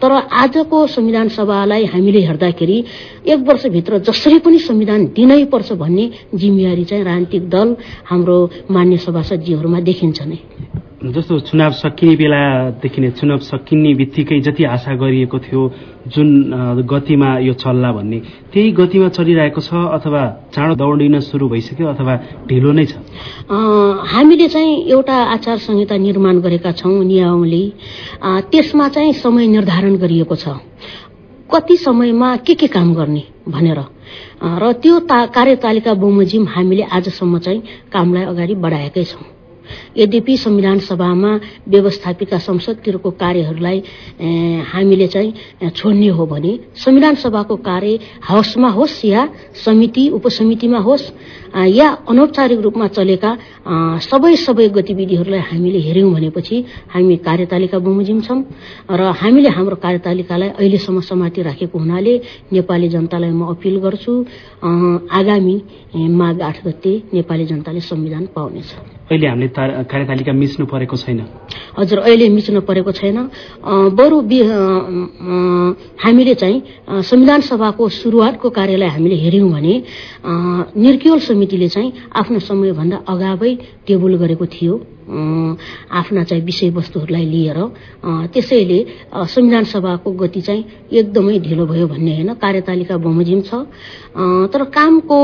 तर आजको संविधान सभालाई हामीले हेर्दाखेरि एक वर्षभित्र जसरी पनि संविधान दिनै पर्छ भन्ने जिम्मेवारी चाहिँ राजनीतिक दल हाम्रो मान्य सभासदजीहरूमा देखिन्छ नै जस्तो चुनाव सकिने बेलादेखि नै चुनाव सकिने बित्तिकै जति आशा गरिएको थियो जुन गतिमा यो चल्ला भन्ने त्यही गतिमा चलिरहेको छ अथवा चाँडो दौडिन सुरु भइसक्यो अथवा ढिलो नै छ? हामीले चाहिँ एउटा आचार संहिता निर्माण गरेका छौँ नियमले त्यसमा चाहिँ समय निर्धारण गरिएको छ। कति समयमा के के काम गर्ने भनेर। र त्यो कार्यतालिका बमोजिम हामीले आजसम्म चाहिँ कामलाई अगाडि बढाएकै छौँ। यद्यपि संविधान सभामा व्यवस्थापिका संसदतिरको कार्यहरूलाई हामीले चाहिँ छोड्ने हो भने संविधान सभाको कार्य हाउसमा होस् या समिति उपसमितिमा होस् या अनौपचारिक रूपमा चलेका सबै सबै गतिविधिहरूलाई हामीले हेऱ्यौँ भनेपछि हामी कार्यतालिका बमोजिम छौँ। र हामीले हाम्रो कार्यतालिकालाई अहिलेसम्म समातिराखेको हुनाले नेपाली जनतालाई म अपिल गर्छु आगामी माघ आठ गते नेपाली जनताले संविधान पाउनेछ। अहिले हामीले कार्यतालिका मिच्नु परेको छैन। हजुर अहिले मिच्नु परेको छैन। बरु हामीले चाहिँ संविधान सभाको सुरुवातको कार्यलाई हामीले हेऱ्यौँ भने निर्क्योल समितिले चाहिँ आफ्नो समयभन्दा अगावै टेबल गरेको थियो। आफ्ना चाहिँ विषयवस्तुहरूलाई लिएर त्यसैले संविधान सभाको गति चाहिँ एकदमै ढिलो भयो भन्ने होइन कार्यतालिका बमोजिम छ। तर कामको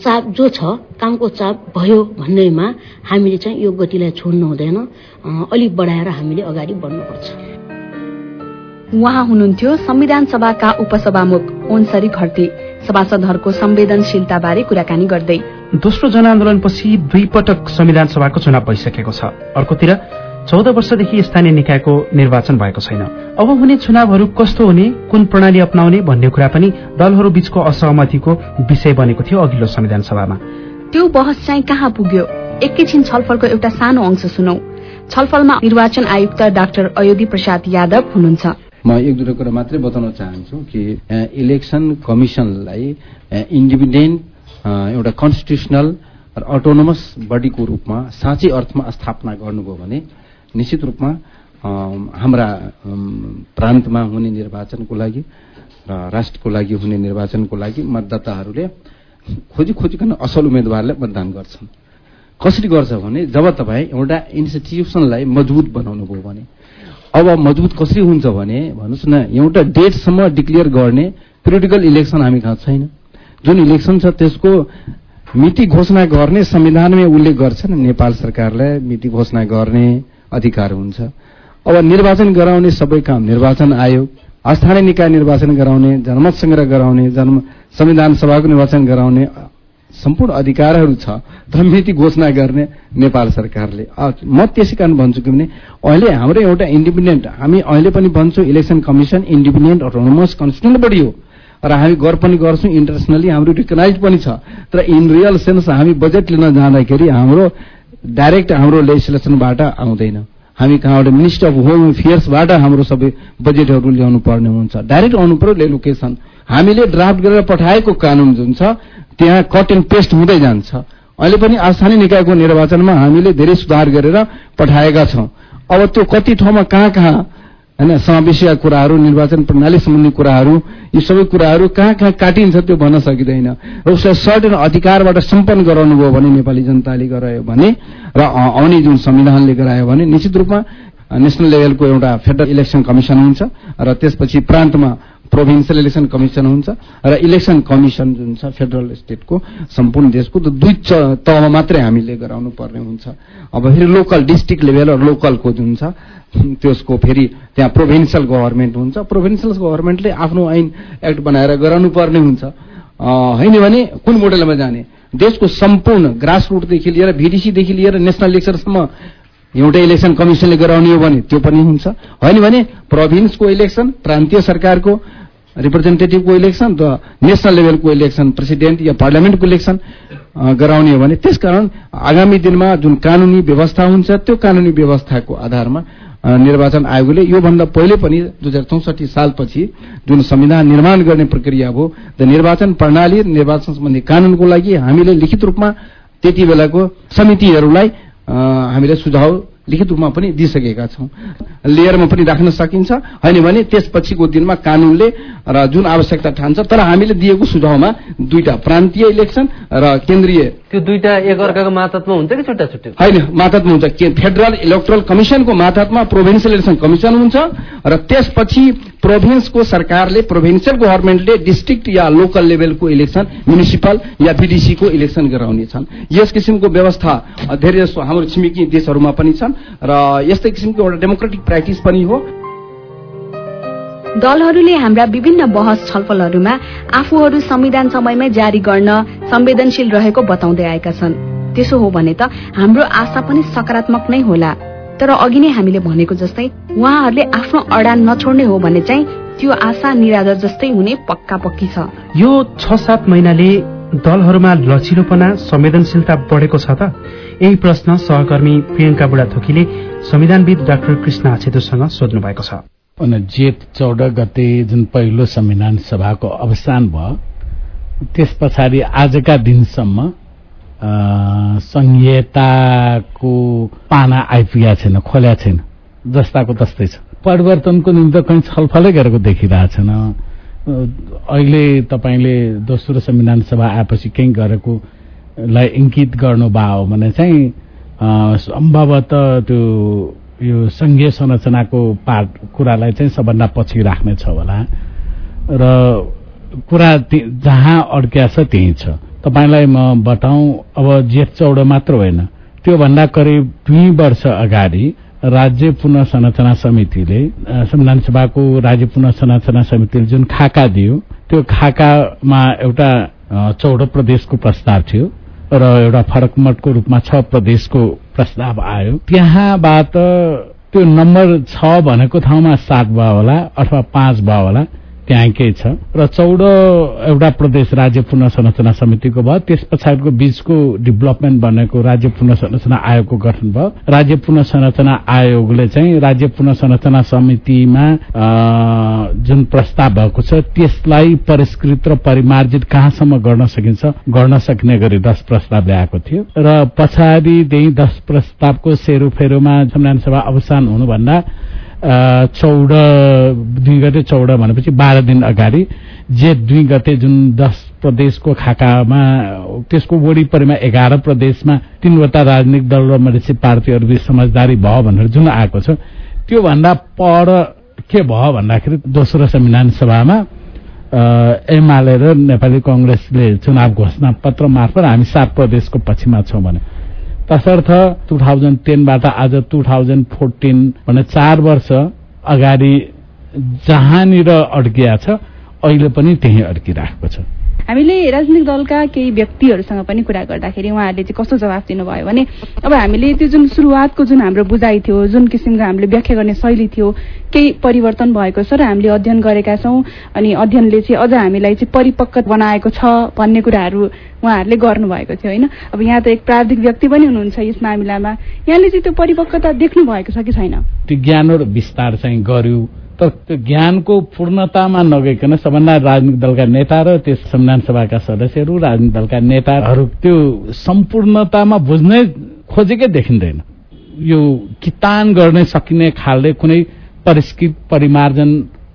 चाप जो छ कामको चाप भयो भन्नेमा हामीले चाहिँ यो गतिलाई छोड्नु हुँदैन। अलिक बढाएर हामीले अगाडि बढ्नुपर्छ। उहाँ हुनुहुन्थ्यो संविधान सभाका उपसभामुख ओन्सरी घरती सभासदहरूको संवेदनशीलताबारे कुराकानी गर्दै। दोस्रो जनआन्दोलनपछि दुई पटक संविधान सभाको चुनाव भइसकेको छ। अर्कोतिर चौध वर्षदेखि स्थानीय निकायको निर्वाचन भएको छैन। अब हुने चुनावहरू कस्तो हुने कुन प्रणाली अप्नाउने भन्ने कुरा पनि दलहरू बीचको असहमतिको विषय बनेको थियो अघिल्लो संविधान सभामा। त्यो बहस चाहिँ कहाँ पुग्यो? एकैछिन छलफलको एउटा सानो अंश सुनौ। छलफलमा निर्वाचन आयुक्त डाक्टर अयोधी प्रसाद यादव हुनुहुन्छ। म एक दुईवटा कुरा मात्रै बताउन चाहन्छु कि इलेक्सन कमिसनलाई इन्डिपेन्डेन्ट एउटा कन्स्टिट्युसनल र अटोनोमस बडीको रूपमा साँच्चै अर्थमा स्थापना गर्नुभयो भने निश्चित रूपमा हाम्रा प्रान्तमा हुने निर्वाचनको लागि र राष्ट्रको लागि हुने निर्वाचनको लागि मतदाताहरूले खोजी खोजिकन असल उम्मेद्वारलाई मतदान गर्छन्। कसरी गर्छ भने जब तपाईँ एउटा इन्स्टिट्युसनलाई मजबुत बनाउनु भयो भने अब मजबुत कसरी हुन्छ भने भन्नुहोस् न एउटा डेटसम्म डिक्लेयर गर्ने पोलिटिकल इलेक्सन हामी कहाँ छैन। जुन इलेक्सन छ त्यसको मिति घोषणा गर्ने संविधानमै उल्लेख गर्छ नेपाल सरकारलाई मिति घोषणा गर्ने अधिकार हुन्छ। अब निर्वाचन गराउने सबै काम निर्वाचन आयोग स्थानीय निकाय निर्वाचन गराउने जनमत संग्रह गराउने जन्म संविधान सभाको निर्वाचन गराउने सम्पूर्ण अधिकारहरू छ तर मिति घोषणा गर्ने नेपाल सरकारले। म त्यसै कारण भन्छु कि भने अहिले हाम्रो एउटा इन्डिपेन्डेन्ट हामी अहिले पनि भन्छौँ election commission independent autonomous constituent बढी हो। र हामी गर पनि गर्छौँ इन्टरनेसनली हाम्रो रिकगनाइज पनि छ। तर इन रियल सेन्स हामी बजेट लिन जाँदाखेरि हाम्रो डाइरेक्ट हाम्रो लेजिस्लेसनबाट आउँदैन। हामी कहाँबाट मिनिस्टर अफ होम अफेयर्सबाट हाम्रो सबै बजेटहरू ल्याउनु पर्ने हुन्छ। डाइरेक्ट आउनु पर्यो लेलोकेसन हामीले ड्राफ्ट गरेर पठाएको कानून जुन छ त्यहाँ कट एन्ड पेस्ट हुँदै जान्छ। अहिले पनि स्थानीय निकायको निर्वाचनमा हामीले धेरै सुधार गरेर पठाएका छौं। अब त्यो कति ठाउँमा कहाँ कहाँ होइन समावेशीका कुराहरू निर्वाचन प्रणाली सम्बन्धी कुराहरू यी सबै कुराहरू कहाँ कहाँ काटिन्छ त्यो भन्न सकिँदैन। र उसलाई सर्टेन अधिकारबाट सम्पन्न गराउनु भयो भने नेपाली जनताले गरायो भने र आउने जुन संविधानले गरायो भने निश्चित रूपमा नेसनल लेभलको एउटा फेडरल इलेक्सन कमिसन हुन्छ र त्यसपछि प्रान्तमा प्रोभिन्सियल इलेक्सन कमिसन हुन्छ र इलेक्सन कमिसन जुन छ फेडरल स्टेटको सम्पूर्ण देशको त दुई तहमा मात्रै हामीले गराउनु पर्ने हुन्छ। अब फेरि लोकल डिस्ट्रिक्ट लेभल र लोकलको जुन छ त्यसको फेरि त्यहाँ प्रोभिन्सियल गभर्मेन्ट हुन्छ। प्रोभिन्सियल गभर्मेन्टले आफ्नो ऐन एक्ट बनाएर गराउनु पर्ने हुन्छ। होइन भने कुन मोडलमा जाने? देशको सम्पूर्ण ग्रास रुटदेखि लिएर भिडिसीदेखि लिएर नेसनल इलेक्सनसम्म एउटै इलेक्सन कमिसनले गराउने हो भने त्यो पनि हुन्छ। होइन भने प्रोभिन्सको इलेक्सन प्रान्तीय सरकारको रिप्रेजेन्टेटिभको इलेक्सन र नेसनल लेभलको इलेक्सन प्रेसिडेन्ट या पार्लियामेन्टको इलेक्सन गराउने हो भने त्यसकारण आगामी दिनमा जुन कानूनी व्यवस्था हुन्छ त्यो कानूनी व्यवस्थाको आधारमा निर्वाचन आयोगले योभन्दा पहिले पनि दुई हजार चौसठी सालपछि जुन संविधान निर्माण गर्ने प्रक्रिया भयो त निर्वाचन प्रणाली निर्वाचन सम्बन्धी कानूनको लागि हामीले लिखित रूपमा त्यति बेलाको समितिहरूलाई हामीले सुझाव लिखित रूपमा पनि दिइसकेका छौँ। लेयरमा पनि राख्न सकिन्छ। होइन भने त्यसपछिको दिनमा कानूनले र जुन आवश्यकता ठान्छ तर हामीले दिएको सुझावमा दुईटा प्रान्तीय इलेक्सन र केन्द्रीय त्यो दुईटा एक अर्काको मातत्व हुन्छ कि छुट्टा छुट्टै? होइन मातत्व हुन्छ। फेडरल इलेक्ट्रल कमिसनको मातहतमा प्रोभिन्सियल इलेक्सन कमिसन हुन्छ र त्यसपछि प्रोभिन्सको सरकारले प्रोभिन्सियल गभर्मेन्टले डिस्ट्रिक्ट या लोकल लेभलको इलेक्सन म्युनिसिपल या बिडिसीको इलेक्सन गराउने छन्। यस किसिमको व्यवस्था धेरै जसो हाम्रो छिमेकी देशहरूमा पनि छन्। र यस्तै किसिमको एउटा डेमोक्रेटिक प्र्याक्टिस पनि हो। दलहरूले हाम्रा विभिन्न बहस छलफलहरूमा आफूहरू संविधान समयमै जारी गर्न संवेदनशील रहेको बताउँदै आएका छन्। त्यसो हो भने त हाम्रो आशा पनि सकारात्मक नै होला। तर अघि नै हामीले भनेको जस्तै उहाँहरूले आफ्नो अडान नछोड्ने हो भने चाहिँ त्यो आशा निराधार जस्तै हुने पक्का पक्की छ। यो छ सात महिनाले दलहरूमा लचिलोपना संवेदनशीलता बढेको छ त। यही प्रश्न सहकर्मी प्रियङ्का बुढाथोकीले संविधानविद डाक्टर कृष्ण आछेतुसँग सोध्नु भएको छ जेठ चौध गते जुन पहिलो संविधान सभाको अवसान भयो त्यस पछाडि आजका दिनसम्म संहिताको पाना आइपुगेको छैन खोल्या छैन जस्ताको तस्तै छ। परिवर्तनको निम्ति कहीँ छलफलै गरेको देखिरहेछन् अहिले तपाईँले दोस्रो संविधान सभा आएपछि केही गरेकोलाई इङ्कित गर्नुभयो भने चाहिँ सम्भवत त्यो यो संघीय संरचनाको पार्ट कुरालाई चाहिँ सबभन्दा पछि राख्नेछ होला। र कुरा जहाँ अड्क्या छ त्यही छ। तपाईँलाई म बताउँ अब जेठ चौड मात्र होइन। त्योभन्दा करिब दुई वर्ष अगाडि राज्य पुनः संरचना समितिले संविधान सभाको राज्य पुनः संरचना समितिले जुन खाका दियो त्यो खाकामा एउटा चौध प्रदेशको प्रस्ताव थियो। र एउटा फरक मतको रूपमा छ प्रदेशको प्रस्ताव आयो। त्यहाँबाट त्यो नम्बर छ भनेको ठाउँमा सात भयो होला अथवा पाँच भयो होला। त्यहाँ केही छ। र चौध एउटा प्रदेश राज्य पुनर्संरचना समितिको भयो। त्यस पछाडिको बीचको डेभलपमेन्ट बनेको राज्य पुनर्संरचना आयोगको गठन भयो। राज्य पुनर्संरचना आयोगले चाहिँ राज्य पुनर्संरचना समितिमा जुन प्रस्ताव भएको छ त्यसलाई परिष्कृत र परिमार्जित कहाँसम्म गर्न सकिन्छ? गर्न सक्ने गरी दश प्रस्ताव ल्याएको थियो। र पछाडिदेखि दश प्रस्तावको सेरोफेरोमा संविधान सभा अवसान हुनुभन्दा चौध दुई गते चौध भनेपछि बाह्र दिन अगाडि जेठ दुई गते जुन दस प्रदेशको खाकामा त्यसको वरिपरिमा एघार प्रदेशमा तीनवटा राजनीतिक दल र मधेसी पार्टीहरूबीच समझदारी भयो भनेर जुन आएको छ त्योभन्दा पर के भयो भन्दाखेरि दोस्रो संविधान सभामा एमाले र नेपाली कंग्रेसले चुनाव घोषणा पत्र मार्फत हामी सात प्रदेशको पक्षमा छौँ भने। तसर्थ टु थाउजन्ड टेनबाट आज टु थाउजन्ड फोर्टिन भने चार वर्ष अगाडि जहाँनिर अड्किया छ अहिले पनि त्यही अड्किरहेको छ। हामीले राजनीतिक दलका केही व्यक्तिहरूसँग पनि कुरा गर्दाखेरि उहाँहरूले चाहिँ कस्तो जवाफ दिनुभयो भने अब हामीले त्यो जुन सुरुवातको जुन हाम्रो बुझाइ थियो जुन किसिमको हामीले व्याख्या गर्ने शैली थियो केही परिवर्तन भएको छ र हामीले अध्ययन गरेका छौँ अनि अध्ययनले चाहिँ अझ हामीलाई चाहिँ परिपक्व बनाएको छ भन्ने कुराहरू उहाँहरूले गर्नुभएको थियो होइन? अब यहाँ त एक प्राविधिक व्यक्ति पनि हुनुहुन्छ यस मामिलामा। यहाँले चाहिँ त्यो परिपक्वता देख्नु भएको छ कि छैन? त्यो ज्ञान र विस्तार चाहिँ गर्यो। तर त्यो ज्ञानको पूर्णतामा नगइकन सबभन्दा राजनीतिक दलका नेता र त्यस संविधान सभाका सदस्यहरू राजनीतिक दलका नेताहरू त्यो सम्पूर्णतामा बुझ्नै खोजेकै देखिँदैन। यो कितान गर्न सकिने खालले कुनै परिष्कृत परिमार्जन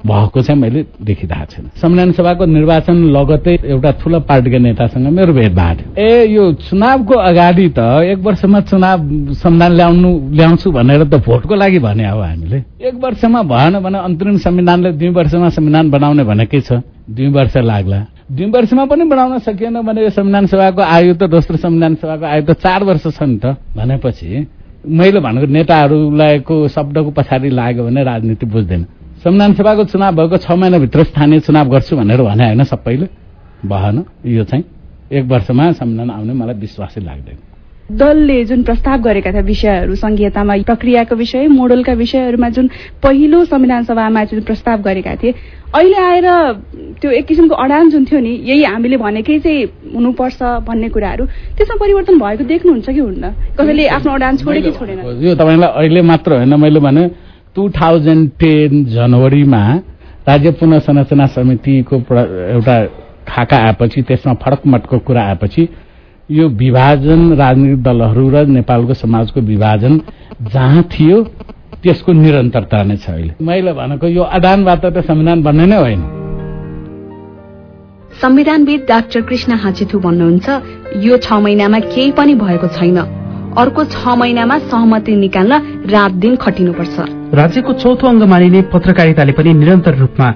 भएको चाहिँ मैले देखिरहेको छैन। संविधान सभाको निर्वाचन लगतै एउटा ठुलो पार्टीका नेतासँग मेरो भेट भएको थियो। ए यो चुनावको अगाडि त एक वर्षमा चुनाव संविधान ल्याउनु ल्याउँछु भनेर त भोटको लागि भने हो हामीले। एक वर्षमा भएन भने अन्तरिम संविधानले दुई वर्षमा संविधान बनाउने भनेकै छ? दुई वर्ष लाग्ला। दुई वर्षमा पनि बनाउन सकिएन भने यो संविधान सभाको आयु त दोस्रो संविधान सभाको आयु त चार वर्ष छ नि त। भनेपछि मैले भनेको नेताहरूलाईको शब्दको पछाडि लाग्यो भने राजनीति बुझ्दैन। संविधान सभाको चुनाव भएको छ महिनाभित्र स्थानीय चुनाव गर्छु भनेर भने होइन सबैले? भएन। यो चाहिँ एक वर्षमा संविधान आउने मलाई विश्वासै लाग्दैन। दलले जुन प्रस्ताव गरेका थिए विषयहरू संघीयतामा प्रक्रियाको विषय मोडलका विषयहरूमा जुन पहिलो संविधान सभामा जुन प्रस्ताव गरेका थिए अहिले आएर त्यो एक किसिमको अडान जुन थियो नि यही हामीले भनेकै चाहिँ हुनुपर्छ भन्ने कुराहरू त्यसमा परिवर्तन भएको देख्नुहुन्छ कि हुन्न? कसैले आफ्नो अडान छोडे कि छोडेन। यो तपाईँलाई अहिले मात्र होइन मैले भने टु थाउजन्ड टेन जनवरीमा राज्य पुनर्संरचना समितिको एउटा खाका आएपछि त्यसमा फरक मटको कुरा आएपछि यो विभाजन राजनीतिक दलहरू र नेपालको समाजको विभाजन जहाँ थियो त्यसको निरन्तरता नै छ अहिले। मैले भनेको यो अडानबाट त संविधान बन्ने नै होइन। संविधानविद डाक्टर कृष्ण हाचेथु भन्नुहुन्छ यो छ महिनामा केही पनि भएको छैन। अर्को छ महिनामा सहमति निकाल्न रात दिन खटिनुपर्छ। राज्यको चौथो अङ्ग मानिने पत्रकारिताले पनि निरन्तर रूपमा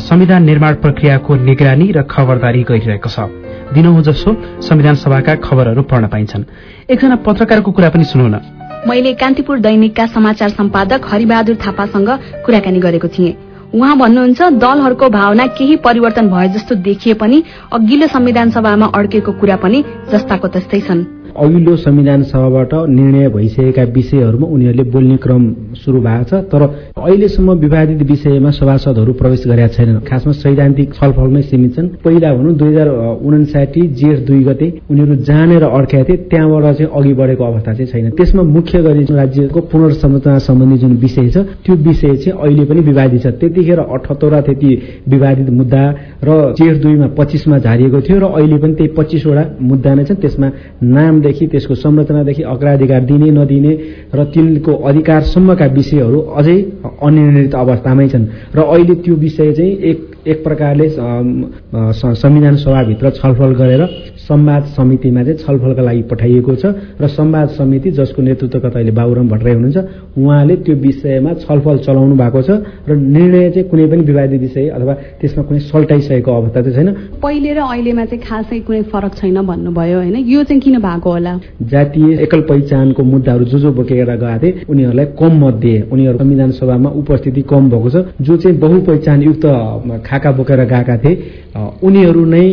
संविधान निर्माण प्रक्रियाको निगरानी र खबरदारी गरिरहेको छ। दिनहुँ जसो संविधान सभाका खबरहरू पढ्न पाइन्छन्। एकजना पत्रकारको कुरा पनि सुनौ न। मैले कान्तिपुर दैनिकका समाचार सम्पादक हरिबहादुर थापासँग कुराकानी गरेको थिएँ। उहाँ भन्नुहुन्छ दलहरूको भावना केही परिवर्तन भए जस्तो देखिए पनि अघिल्लो संविधान सभामा अड्केको कुरा पनि जस्ताको तस्तै छन्। अघिल्लो संविधान सभाबाट निर्णय भइसकेका विषयहरूमा उनीहरूले बोल्ने क्रम सुरु भएको छ तर अहिलेसम्म विवादित विषयमा सभासदहरू प्रवेश गरेका छैनन्। खासमा सैद्धान्तिक छलफलमै सीमित छन्। पहिला भनौँ दुई हजार उनासाठी जेठ दुई गते उनीहरू जहाँनिर अड्काएका थिए त्यहाँबाट चाहिँ अघि बढेको अवस्था चाहिँ छैन। त्यसमा मुख्य गरी राज्यको पुनर्संरचना सम्बन्धी जुन विषय छ त्यो विषय चाहिँ अहिले पनि विवादित छ। त्यतिखेर अठहत्तरवटा त्यति विवादित मुद्दा र जेठ दुईमा पच्चिसमा झारिएको थियो र अहिले पनि त्यही पच्चिसवटा मुद्दा नै छ त्यसमा नाम देखि त्यसको संरचनादेखि अग्राधिकार दिने नदिने र तिनको अधिकारसम्मका विषयहरू अझै अनिर्णित अवस्थामै छन्। र अहिले त्यो विषय चाहिँ एक एक प्रकारले संविधान सभाभित्र छलफल गरेर संवाद समितिमा चाहिँ छलफलका लागि पठाइएको छ र संवाद समिति जसको नेतृत्व अहिले बाबुराम भट्टराई हुनुहुन्छ उहाँले त्यो विषयमा छलफल चलाउनु भएको छ र निर्णय चाहिँ कुनै पनि विवादित विषय अथवा त्यसमा कुनै सल्टाइसकेको अवस्था चाहिँ छैन। पहिले र अहिलेमा चाहिँ खासै कुनै फरक छैन भन्नुभयो होइन? यो चाहिँ किन भएको होला? जातीय एकल पहिचानको मुद्दाहरू जो जो बोकेर गएका थिए उनीहरूलाई कम मत दिए। उनीहरू संविधान सभामा उपस्थिति कम भएको छ। जो चाहिँ बहुपहिचान युक्त खाका बोकेर गएका थिए। उनीहरू नै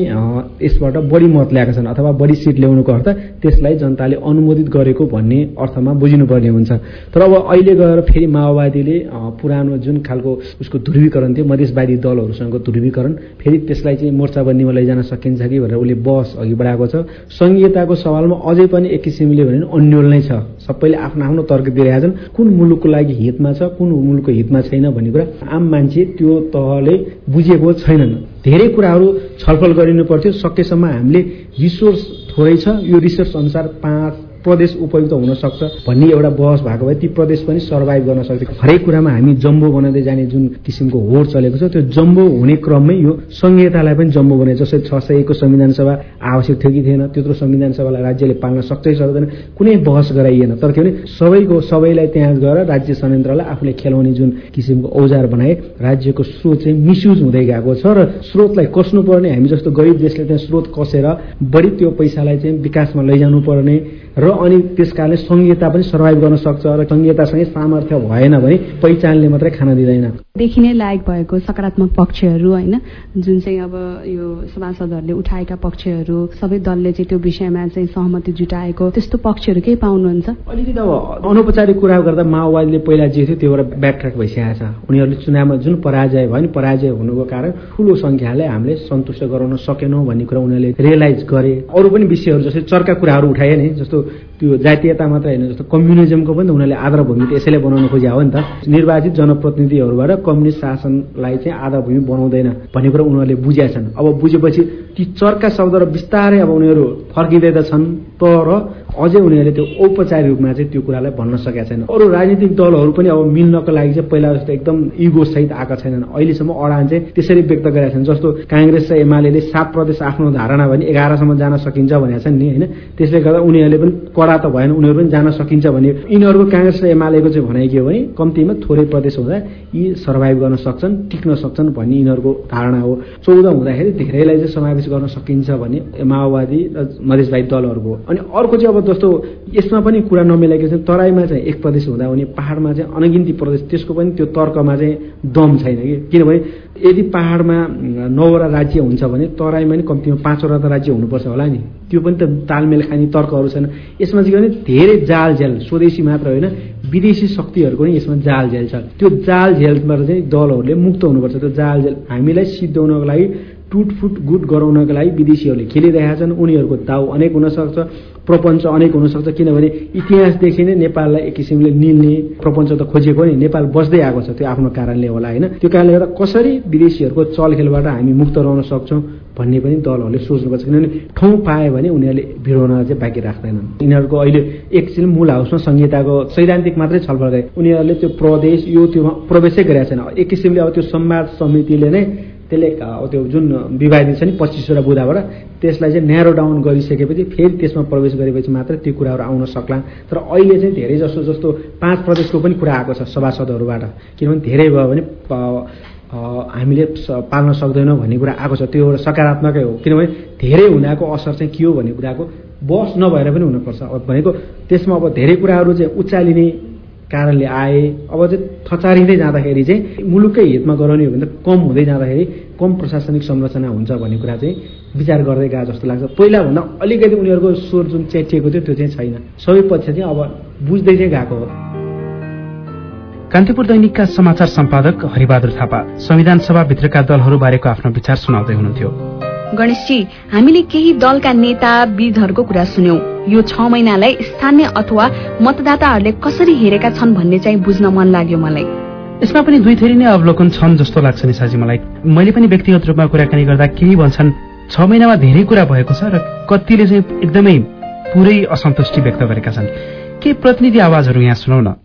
यसबाट बढी मत ल्याएका छन् अथवा बढी सिट ल्याउनुको अर्थ त्यसलाई जनताले अनुमोदित गरेको भन्ने अर्थमा बुझिनुपर्ने हुन्छ। तर अब अहिले गएर फेरि माओवादीले पुरानो जुन खालको उसको ध्रुवीकरण थियो मधेसवादी दलहरूसँग ध्रुवीकरण फेरि त्यसलाई चाहिँ मोर्चाबन्दीमा लैजान सकिन्छ कि भनेर उसले बस अघि बढाएको छ। संहिताको सवालमा अझै पनि एक किसिमले भने अन्यल नै छ। सबैले आफ्नो आफ्नो तर्क दिइरहेका छन् कुन मुलुकको लागि हितमा छ कुन मुलुकको हितमा छैन भन्ने कुरा आम मान्छे त्यो तहले बुझेको छैनन्। धेरै कुराहरू छलफल गरिनु पर्थ्यो सकेसम्म हामीले रिसोर्स थोरै छ। यो रिसोर्स अनुसार पाँच प्रदेश उपयुक्त हुन सक्छ भन्ने एउटा बहस भएको भए ती प्रदेश पनि सर्भाइभ गर्न सक्छ हरेक कुरामा हामी जम्बो बनाउँदै जाने जुन किसिमको होड चलेको छ त्यो जम्बो हुने क्रममै यो संहितालाई पनि जम्बो बनाए जस्तै छ सयको संविधान सभा आवश्यक थियो कि थिएन त्यत्रो संविधान सभालाई राज्यले पाल्न सक्छ सक्दैन कुनै बहस गराइएन। तर के भने सबैको सबैलाई त्यहाँ गएर राज्य संयन्त्रलाई आफूले खेलाउने जुन किसिमको औजार बनाए राज्यको स्रोत चाहिँ मिसयुज हुँदै गएको छ र स्रोतलाई कस्नुपर्ने हामी जस्तो गरिब देशले त्यहाँ स्रोत कसेर बढी त्यो पैसालाई चाहिँ विकासमा लैजानु पर्ने र अनि त्यस कारणले संहिता पनि सर्भाइभ गर्न सक्छ र संहितासँगै सामर्थ्य भएन भने पहिचानले मात्रै खान दिँदैन। देखिने लायक भएको सकारात्मक पक्षहरू होइन जुन चाहिँ अब यो सभासदहरूले उठाएका पक्षहरू सबै दलले चाहिँ त्यो विषयमा चाहिँ सहमति जुटाएको त्यस्तो पक्षहरू केही पाउनुहुन्छ? अलिकति अब अनौपचारिक कुरा गर्दा माओवादीले पहिला जे थियो त्योबाट ब्याकट्र्याक भइसकेको छ। उनीहरूले चुनावमा जुन पराजय भयो नि पराजय हुनुको कारण ठूलो संख्याले हामीले सन्तुष्ट गराउन सकेनौँ भन्ने कुरा उनीहरूले रियलाइज गरे। अरू पनि विषयहरू जस्तै चर्का कुराहरू उठाए नि जस्तो त्यो जातीयता मात्र होइन जस्तो कम्युनिजमको पनि उनीहरूले आधारभूमि त यसैले बनाउन खोजे हो नि त। निर्वाचित जनप्रतिनिधिहरूबाट कम्युनिस्ट शासनलाई चाहिँ आधारभूमि बनाउँदैन भन्ने कुरा उनीहरूले बुझेका छन्। अब बुझेपछि ती चर्का शब्द र बिस्तारै अब उनीहरू फर्किँदै त छन्। तर अझै उनीहरूले त्यो औपचारिक रूपमा चाहिँ त्यो कुरालाई भन्न सकेका छैन अरू राजनीतिक दलहरू पनि अब मिल्नको लागि चाहिँ पहिला जस्तो एकदम इगो सहित आएका छैनन्। अहिलेसम्म अडान चाहिँ त्यसरी व्यक्त गरेका छन् जस्तो काङ्ग्रेस र एमाले सात प्रदेश आफ्नो धारणा भने एघारसम्म जान सकिन्छ भनेका छन् नि होइन? त्यसले गर्दा उनीहरूले पनि कडा त भएन उनीहरू पनि जान सकिन्छ भने। यिनीहरूको काङ्ग्रेस र एमालेको चाहिँ भनाइ के हो भने कम्तीमा थोरै प्रदेश हुँदा यी सर्भाइभ गर्न सक्छन् टिक्न सक्छन् भन्ने यिनीहरूको धारणा हो। चौध हुँदाखेरि धेरैलाई चाहिँ समावेश गर्न सकिन्छ भन्ने माओवादी र मधेसवादी दलहरूको अनि अर्को चाहिँ अब जस्तो यसमा पनि कुरा नमिलाएको छ तराईमा चाहिँ एक प्रदेश हुँदा भने पहाडमा चाहिँ अनगिन्ती प्रदेश त्यसको पनि त्यो तर्कमा चाहिँ दम छैन कि? किनभने यदि पहाडमा नौवटा राज्य हुन्छ भने तराईमा पनि कम्तीमा पाँचवटा त राज्य हुनुपर्छ होला नि। त्यो पनि त तालमेल खाने तर्कहरू छैन। यसमा चाहिँ के भने धेरै जाल झेल स्वदेशी मात्र होइन विदेशी शक्तिहरूको पनि यसमा जाल झेल छ। त्यो जाल झेलबाट चाहिँ दलहरूले मुक्त हुनुपर्छ। त्यो जाल झेल हामीलाई सिद्ध्याउनको लागि टुटफुट गुट गराउनको लागि विदेशीहरूले खेलिरहेका छन्। उनीहरूको दाउ अनेक हुनसक्छ प्रपञ्च अनेक हुनसक्छ किनभने इतिहासदेखि नै नेपाललाई एक किसिमले निल्ने प्रपञ्च त खोजेको नि। नेपाल बस्दै आएको छ त्यो आफ्नो कारणले होला होइन? त्यो कारणले गर्दा कसरी विदेशीहरूको चलखेलबाट हामी मुक्त रहन सक्छौँ भन्ने पनि दलहरूले सोच्नुपर्छ किनभने ठाउँ पायो भने उनीहरूले भिडाउन चाहिँ बाँकी राख्दैनन्। यिनीहरूको अहिले एक किसिम मूल हाउसमा संहिताको सैद्धान्तिक मात्रै छलफल गरे। उनीहरूले त्यो प्रदेश यो त्योमा प्रवेशै गरेका छैन। एक किसिमले अब त्यो संवाद समितिले नै त्यसले त्यो जुन विवादित छ नि पच्चिसवटा बुधाबाट त्यसलाई चाहिँ न्यारो डाउन गरिसकेपछि फेरि त्यसमा प्रवेश गरेपछि मात्रै त्यो कुराहरू आउन सक्ला। तर अहिले चाहिँ धेरै जसो जस्तो पाँच प्रदेशको पनि कुरा आएको छ सभासदहरूबाट। किनभने धेरै भयो भने हामीले पाल्न सक्दैनौँ भन्ने कुरा आएको छ। त्यो एउटा सकारात्मकै हो। किनभने धेरै हुनाको असर चाहिँ के हो भन्ने कुराको बस नभएर पनि हुनुपर्छ। भनेको त्यसमा अब धेरै कुराहरू चाहिँ उचालिने कारणले आए। अब चाहिँ थचारिँदै जाँदाखेरि चाहिँ मुलुककै हितमा गराउने हो भने त कम हुँदै जाँदाखेरि कम प्रशासनिक संरचना हुन्छ भन्ने कुरा चाहिँ विचार गर्दै गए जस्तो लाग्छ। पहिलाभन्दा अलिकति उनीहरूको स्वर जुन च्याटिएको थियो त्यो चाहिँ छैन। सबै पक्ष चाहिँ अब बुझ्दै चाहिँ गएको हो। कान्तिपुर दैनिकका समाचार सम्पादक हरिबहादुर थापा संविधान सभाभित्रका दलहरू बारेको आफ्नो विचार सुनाउँदै हुनुहुन्थ्यो। गणेशजी हामीले केही दलका नेता विदहरूको कुरा सुन्यौं। यो छ महिनालाई स्थानीय अथवा मतदाताहरूले कसरी हेरेका छन् भन्ने चाहिँ बुझ्न मन लाग्यो मलाई। यसमा पनि दुई थरी नै अवलोकन छन् जस्तो लाग्छ नि साजी मलाई। मैले पनि व्यक्तिगत रूपमा कुराकानी गर्दा केही भन्छन्। छ महिनामा धेरै कुरा भएको छ र कतिले चाहिँ एकदमै पुरै असन्तुष्टि व्यक्त गरेका छन्। के प्रतिनिधि आवाजहरू यहाँ सुनौ न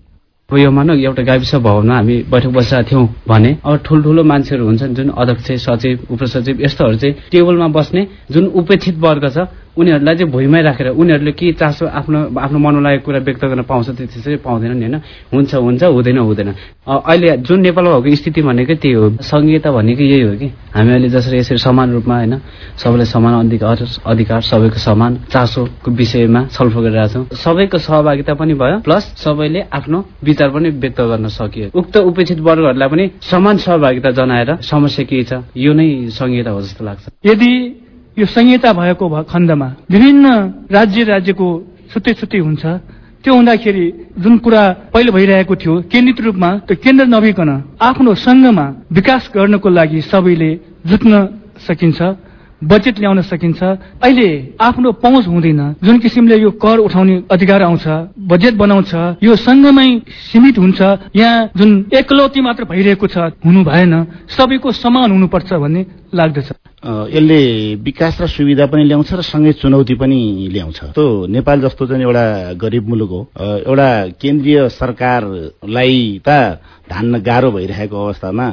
अब यो मानव एउटा गाविस भवनमा हामी बैठक बसेका थियौँ भने अब ठुल्ठुलो मान्छेहरू हुन्छन् जुन अध्यक्ष सचिव उपसचिव यस्तोहरू चाहिँ टेबलमा बस्ने जुन उपेक्षित वर्ग छ उनीहरूलाई चाहिँ भुइँमै राखेर उनीहरूले के चासो आफ्नो आफ्नो मनलाई लागेको कुरा व्यक्त गर्न पाउँछ त्यसरी पाउँदैनन् होइन। हुन्छ हुन्छ हुँदैन हुँदैन। अहिले जुन नेपालमा भएको स्थिति भनेकै त्यही हो। संहिता भनेको यही हो कि। हामी अहिले जसरी यसरी समान रूपमा होइन सबैलाई समान अधिकार अधिकार सबैको समान चासोको विषयमा छलफल गरिरहेछौँ सबैको सहभागिता पनि भयो प्लस सबैले आफ्नो विचार पनि व्यक्त गर्न सकियो। उक्त उपेक्षित वर्गहरूलाई पनि समान सहभागिता जनाएर समस्या के छ यो नै संहिता हो जस्तो लाग्छ। यदि यो संहिता भएको खण्डमा विभिन्न राज्य राज्यको छुट्टै छुट्टै हुन्छ। त्यो हुँदाखेरि जुन कुरा पहिले भइरहेको थियो केन्द्रित रूपमा त्यो केन्द्र नभइकन आफ्नो सङ्घमा विकास गर्नको लागि सबैले जुट्न सकिन्छ। बजेट ल्याउन सकिन्छ। अहिले आफ्नो पहुँच हुँदैन। जुन किसिमले यो कर उठाउने अधिकार आउँछ बजेट बनाउँछ यो संघमै सीमित हुन्छ यहाँ जुन एकलौती मात्र भइरहेको छ हुनु भएन सबैको समान हुनुपर्छ भन्ने लाग्दछ। यसले विकास र सुविधा पनि ल्याउँछ र सँगै चुनौती पनि ल्याउँछ। त्यो नेपाल जस्तो चाहिँ एउटा गरिब मुलुक हो। एउटा केन्द्रीय सरकारलाई त धान्न गाह्रो भइरहेको अवस्थामा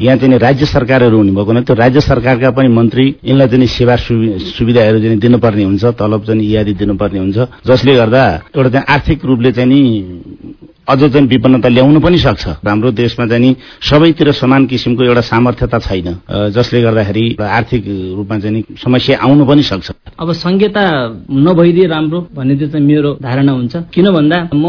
यहाँ चाहिँ राज्य सरकारहरू हुनुभएको हुनाले त्यो राज्य सरकारका पनि मन्त्री यिनलाई चाहिँ सेवा सुविधाहरू चाहिँ दिनुपर्ने हुन्छ तलब चाहिँ इत्यादि दिनुपर्ने हुन्छ जसले गर्दा एउटा चाहिँ आर्थिक रूपले चाहिँ नि अझ चाहिँ विपन्नता ल्याउनु पनि सक्छ। हाम्रो देशमा चाहिँ नि सबैतिर समान किसिमको एउटा सामर्थ्यता छैन। जसले गर्दाखेरि आर्थिक रूपमा चाहिँ समस्या आउनु पनि सक्छ। अब संहिता नभइदिए राम्रो भन्ने चाहिँ मेरो धारणा हुन्छ। किन भन्दा म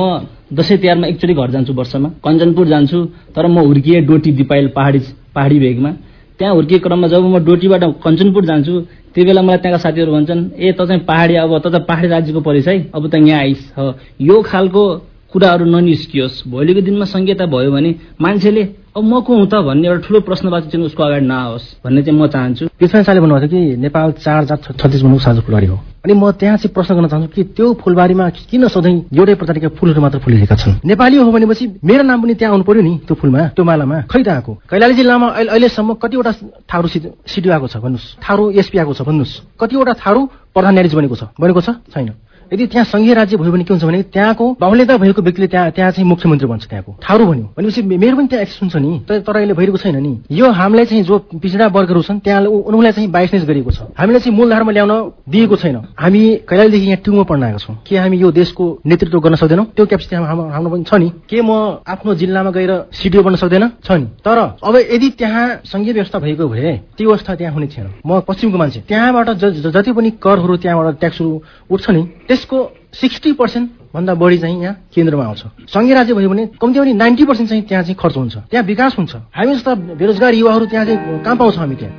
दसैँ तिहारमा एकचोटि घर जान्छु वर्षमा। कञ्चनपुर जान्छु तर म हुर्किएँ डोटी दिपाइल पहाडी पहाडी भेगमा। त्यहाँ हुर्किएको क्रममा जब म डोटीबाट कञ्चनपुर जान्छु त्यो बेला मलाई त्यहाँका साथीहरू भन्छन् ए त चाहिँ पहाडी अब त पहाडी राज्यको परिस है अब त यहाँ आइस हो। यो खालको कुराहरू ननिस्कियोस्। भोलिको दिनमा संहिता भयो भने मान्छेले अब म को हुँ त? भन्ने एउटा ठुलो प्रश्नवाची चाहिँ उसको अगाडि नआओस् भन्ने चाहिँ म चाहन्छु। कृष्ण शाहले भन्नुभएको थियो कि नेपाल चार जात छत्तिस मुलुक साझो फुलबारी हो। अनि म त्यहाँ चाहिँ प्रश्न गर्न चाहन्छु कि त्यो फुलबारीमा किन सधैँ एउटै प्रजातिका फुलहरू मात्र फुलिरहेका छन्? नेपाली हो भनेपछि मेरो नाम पनि त्यहाँ आउनु पर्यो नि त्यो फुलमा त्यो मालामा। खै त आएको कैलाली जिल्लामा अहिलेसम्म कतिवटा थारू सिडियो आएको छ भन्नुहोस्। थारू एसपी आएको छ भन्नुहोस्। कतिवटा थारू प्रधान न्यायाधीश बनेको छ बनेको छैन। यदि त्यहाँ संघीय राज्य भयो भने के हुन्छ भने त्यहाँको बाहुल्यता भएको व्यक्तिले त्यहाँ त्यहाँ चाहिँ मुख्यमन्त्री बन्छ त्यहाँको। ठाउँ भन्यो। भनेपछि मेरो पनि त्यहाँ एक्सेस हुन्छ नि। तर अहिले भइरहेको छैन नि। यो हामीलाई चाहिँ जो पिछडा वर्गहरू छन् त्यहाँ उनीहरूलाई चाहिँ बाइसनेस गरिएको छ। हामीलाई चाहिँ मूलधारमा ल्याउन दिएको छैन। हामी कैलालीदेखि यहाँ ट्युमा पढ्न आएको छौँ। के हामी यो देशको नेतृत्व गर्न सक्दैनौँ? त्यो क्यापेसिटी हाम्रो पनि छ नि। के म आफ्नो जिल्लामा गएर सिडिओ बन्न सक्दैन? छ नि। तर अब यदि त्यहाँ संघीय व्यवस्था भएको भए त्यो व्यवस्था त्यहाँ हुने थिएन। म पश्चिमको मान्छे। त्यहाँबाट जति पनि करहरू त्यहाँबाट ट्याक्सहरू उठ्छ नि त्यसको सिक्सटी पर्सेन्ट भन्दा बढी चाहिँ यहाँ केन्द्रमा आउँछ। सङ्घीय राज्य भयो भने कम्ती पनि नाइन्टी पर्सेन्ट चाहिँ त्यहाँ चाहिँ खर्च हुन्छ। त्यहाँ विकास हुन्छ। हामी जस्ता बेरोजगार युवाहरू त्यहाँ चाहिँ कहाँ पाउँछौँ हामी त्यहाँ?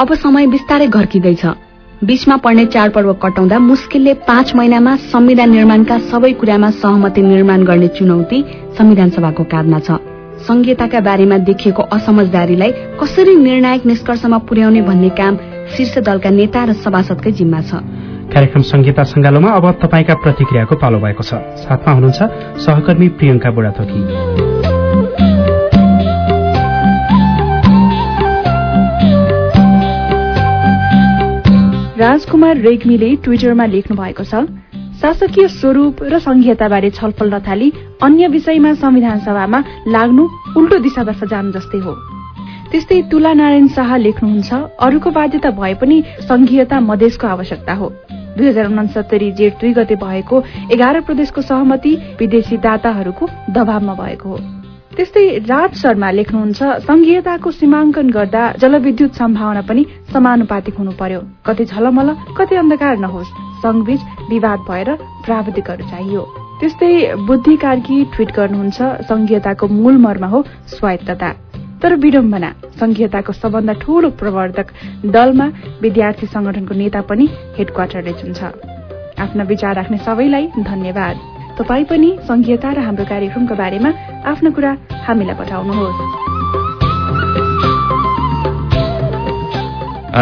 अब समय बिस्तारै घर्किँदैछ। बीचमा पर्ने चाडपर्व कटाउँदा मुस्किलले पाँच महिनामा संविधान निर्माणका सबै कुरामा सहमति निर्माण गर्ने चुनौती संविधान सभाको काँधमा छ। संघीयताका बारेमा देखिएको असमझदारीलाई कसरी निर्णायक निष्कर्षमा पुर्याउने भन्ने काम शीर्ष दलका नेता र सभासदकै जिम्मा छ। कार्यक्रम संहिता संगालोमा अब तपाईँका प्रतिक्रियाको पालो भएको छ। साथमा हुनुहुन्छ सहकर्मी प्रियङ्का बुढाथोकी। राजकुमार रेग्मीले ट्विटरमा लेख्नु भएको छ शासकीय स्वरूप र संघीयताबारे छलफल नथाली अन्य विषयमा संविधान सभामा लाग्नु उल्टो दिशातर्फ जानु जस्तै हो। त्यस्तै तुला नारायण शाह लेख्नुहुन्छ अरूको बाध्यता भए पनि संघीयता मधेसको आवश्यकता हो। दुई हजार उनसत्तरी जेठ दुई गते भएको एघार प्रदेशको सहमति विदेशी दाताहरूको दबावमा भएको हो। त्यस्तै राज शर्मा लेख्नुहुन्छ संघीयताको सीमाङ्कन गर्दा जलविद्युत सम्भावना पनि समानुपातिक हुनु पर्यो। कति झलमल कति अन्धकार नहोस्। संघबीच विवाद भएर प्राविधिकहरू चाहियो। त्यस्तै बुद्धि कार्की ट्वीट गर्नुहुन्छ संघीयताको मूल मर्म हो स्वायत्तता। तर विडम्बना। संघीयताको सबभन्दा ठूलो प्रवर्धक दलमा विद्यार्थी संगठनको नेता पनि हेडक्वार्टरले चुन्छ आफ्ना विचार राख्ने सबैलाई धन्यवाद। तपाईँ पनि संघीयता र हाम्रो कार्यक्रमको बारेमा आफ्नो कुरा हामीलाई पठाउनुहोस्।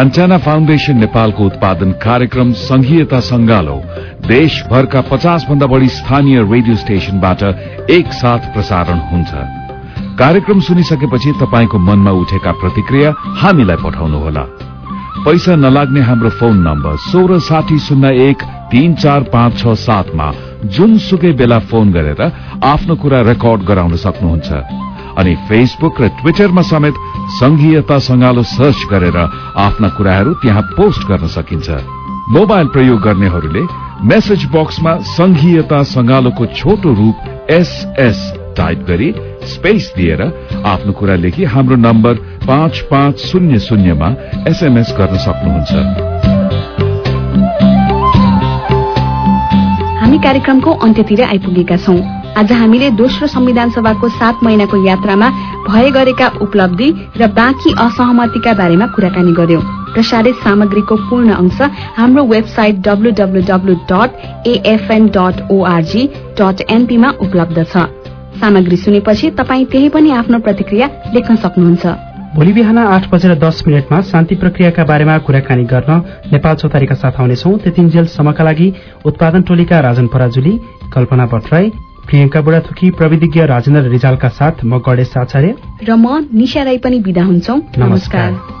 एन्टाना फाउन्डेशन नेपालको उत्पादन कार्यक्रम संघीयता संगालो देशभरका पचास भन्दा बढ़ी स्थानीय रेडियो स्टेशनबाट एकसाथ प्रसारण हुन्छ। कार्यक्रम सुनिसकेपछि तपाईँको मनमा उठेका प्रतिक्रिया हामीलाई पठाउनुहोला। पैसा नलाग्ने हाम्रो फोन नम्बर सोह्र साठी शून्य एक तीन चार पाँच छ सातमा जुनसुकै बेला फोन गरेर आफ्नो कुरा रेकर्ड गराउन सक्नुहुन्छ। अनि फेसबुक र ट्विटरमा समेत संघीयता संगालो सर्च गरेर आफ्ना कुराहरू त्यहाँ पोस्ट गर्न सकिन्छ। मोबाइल प्रयोग गर्नेहरूले मेसेज बक्समा संघीयता संगालोको छोटो रूप एसएस टाइप गरी स्पेस दिएर आफ्नो कुरा लेखी हाम्रो नम्बर पाँच पाँच शून्य शून्यमा एसएमएस गर्न सक्नुहुन्छ। हामी कार्यक्रमको अन्त्यतिर आइपुगेका छौं। आज हामीले दोस्रो संविधान सभाको सात महिनाको यात्रामा भए गरेका उपलब्धि र बाँकी असहमतिका बारेमा कुराकानी गर्यौं। प्रसारित सामग्रीको पूर्ण अंश हाम्रो website डब्लूडब्लूडब्लू dot AFN dot org dot एनपीमा उपलब्ध छ। सामग्री सुनेपछि तपाईँ त्यही पनि आफ्नो प्रतिक्रिया लेख्न सक्नुहुन्छ। भोलि बिहान आठ बजेर दस मिनटमा शान्ति प्रक्रियाका बारेमा कुराकानी गर्न नेपाल चौतारीका साथ आउनेछौ। त्यतिन्जेलसम्मका लागि उत्पादन टोलीका राजन पराजुली कल्पना भट्टराई प्रियंका बुढाथुकी प्रविधिज्ञ राजेन्द्र रिजालका साथ म गणेश आचार्य। र म निशा राई पनि विदा हुन्छौ। नमस्कार।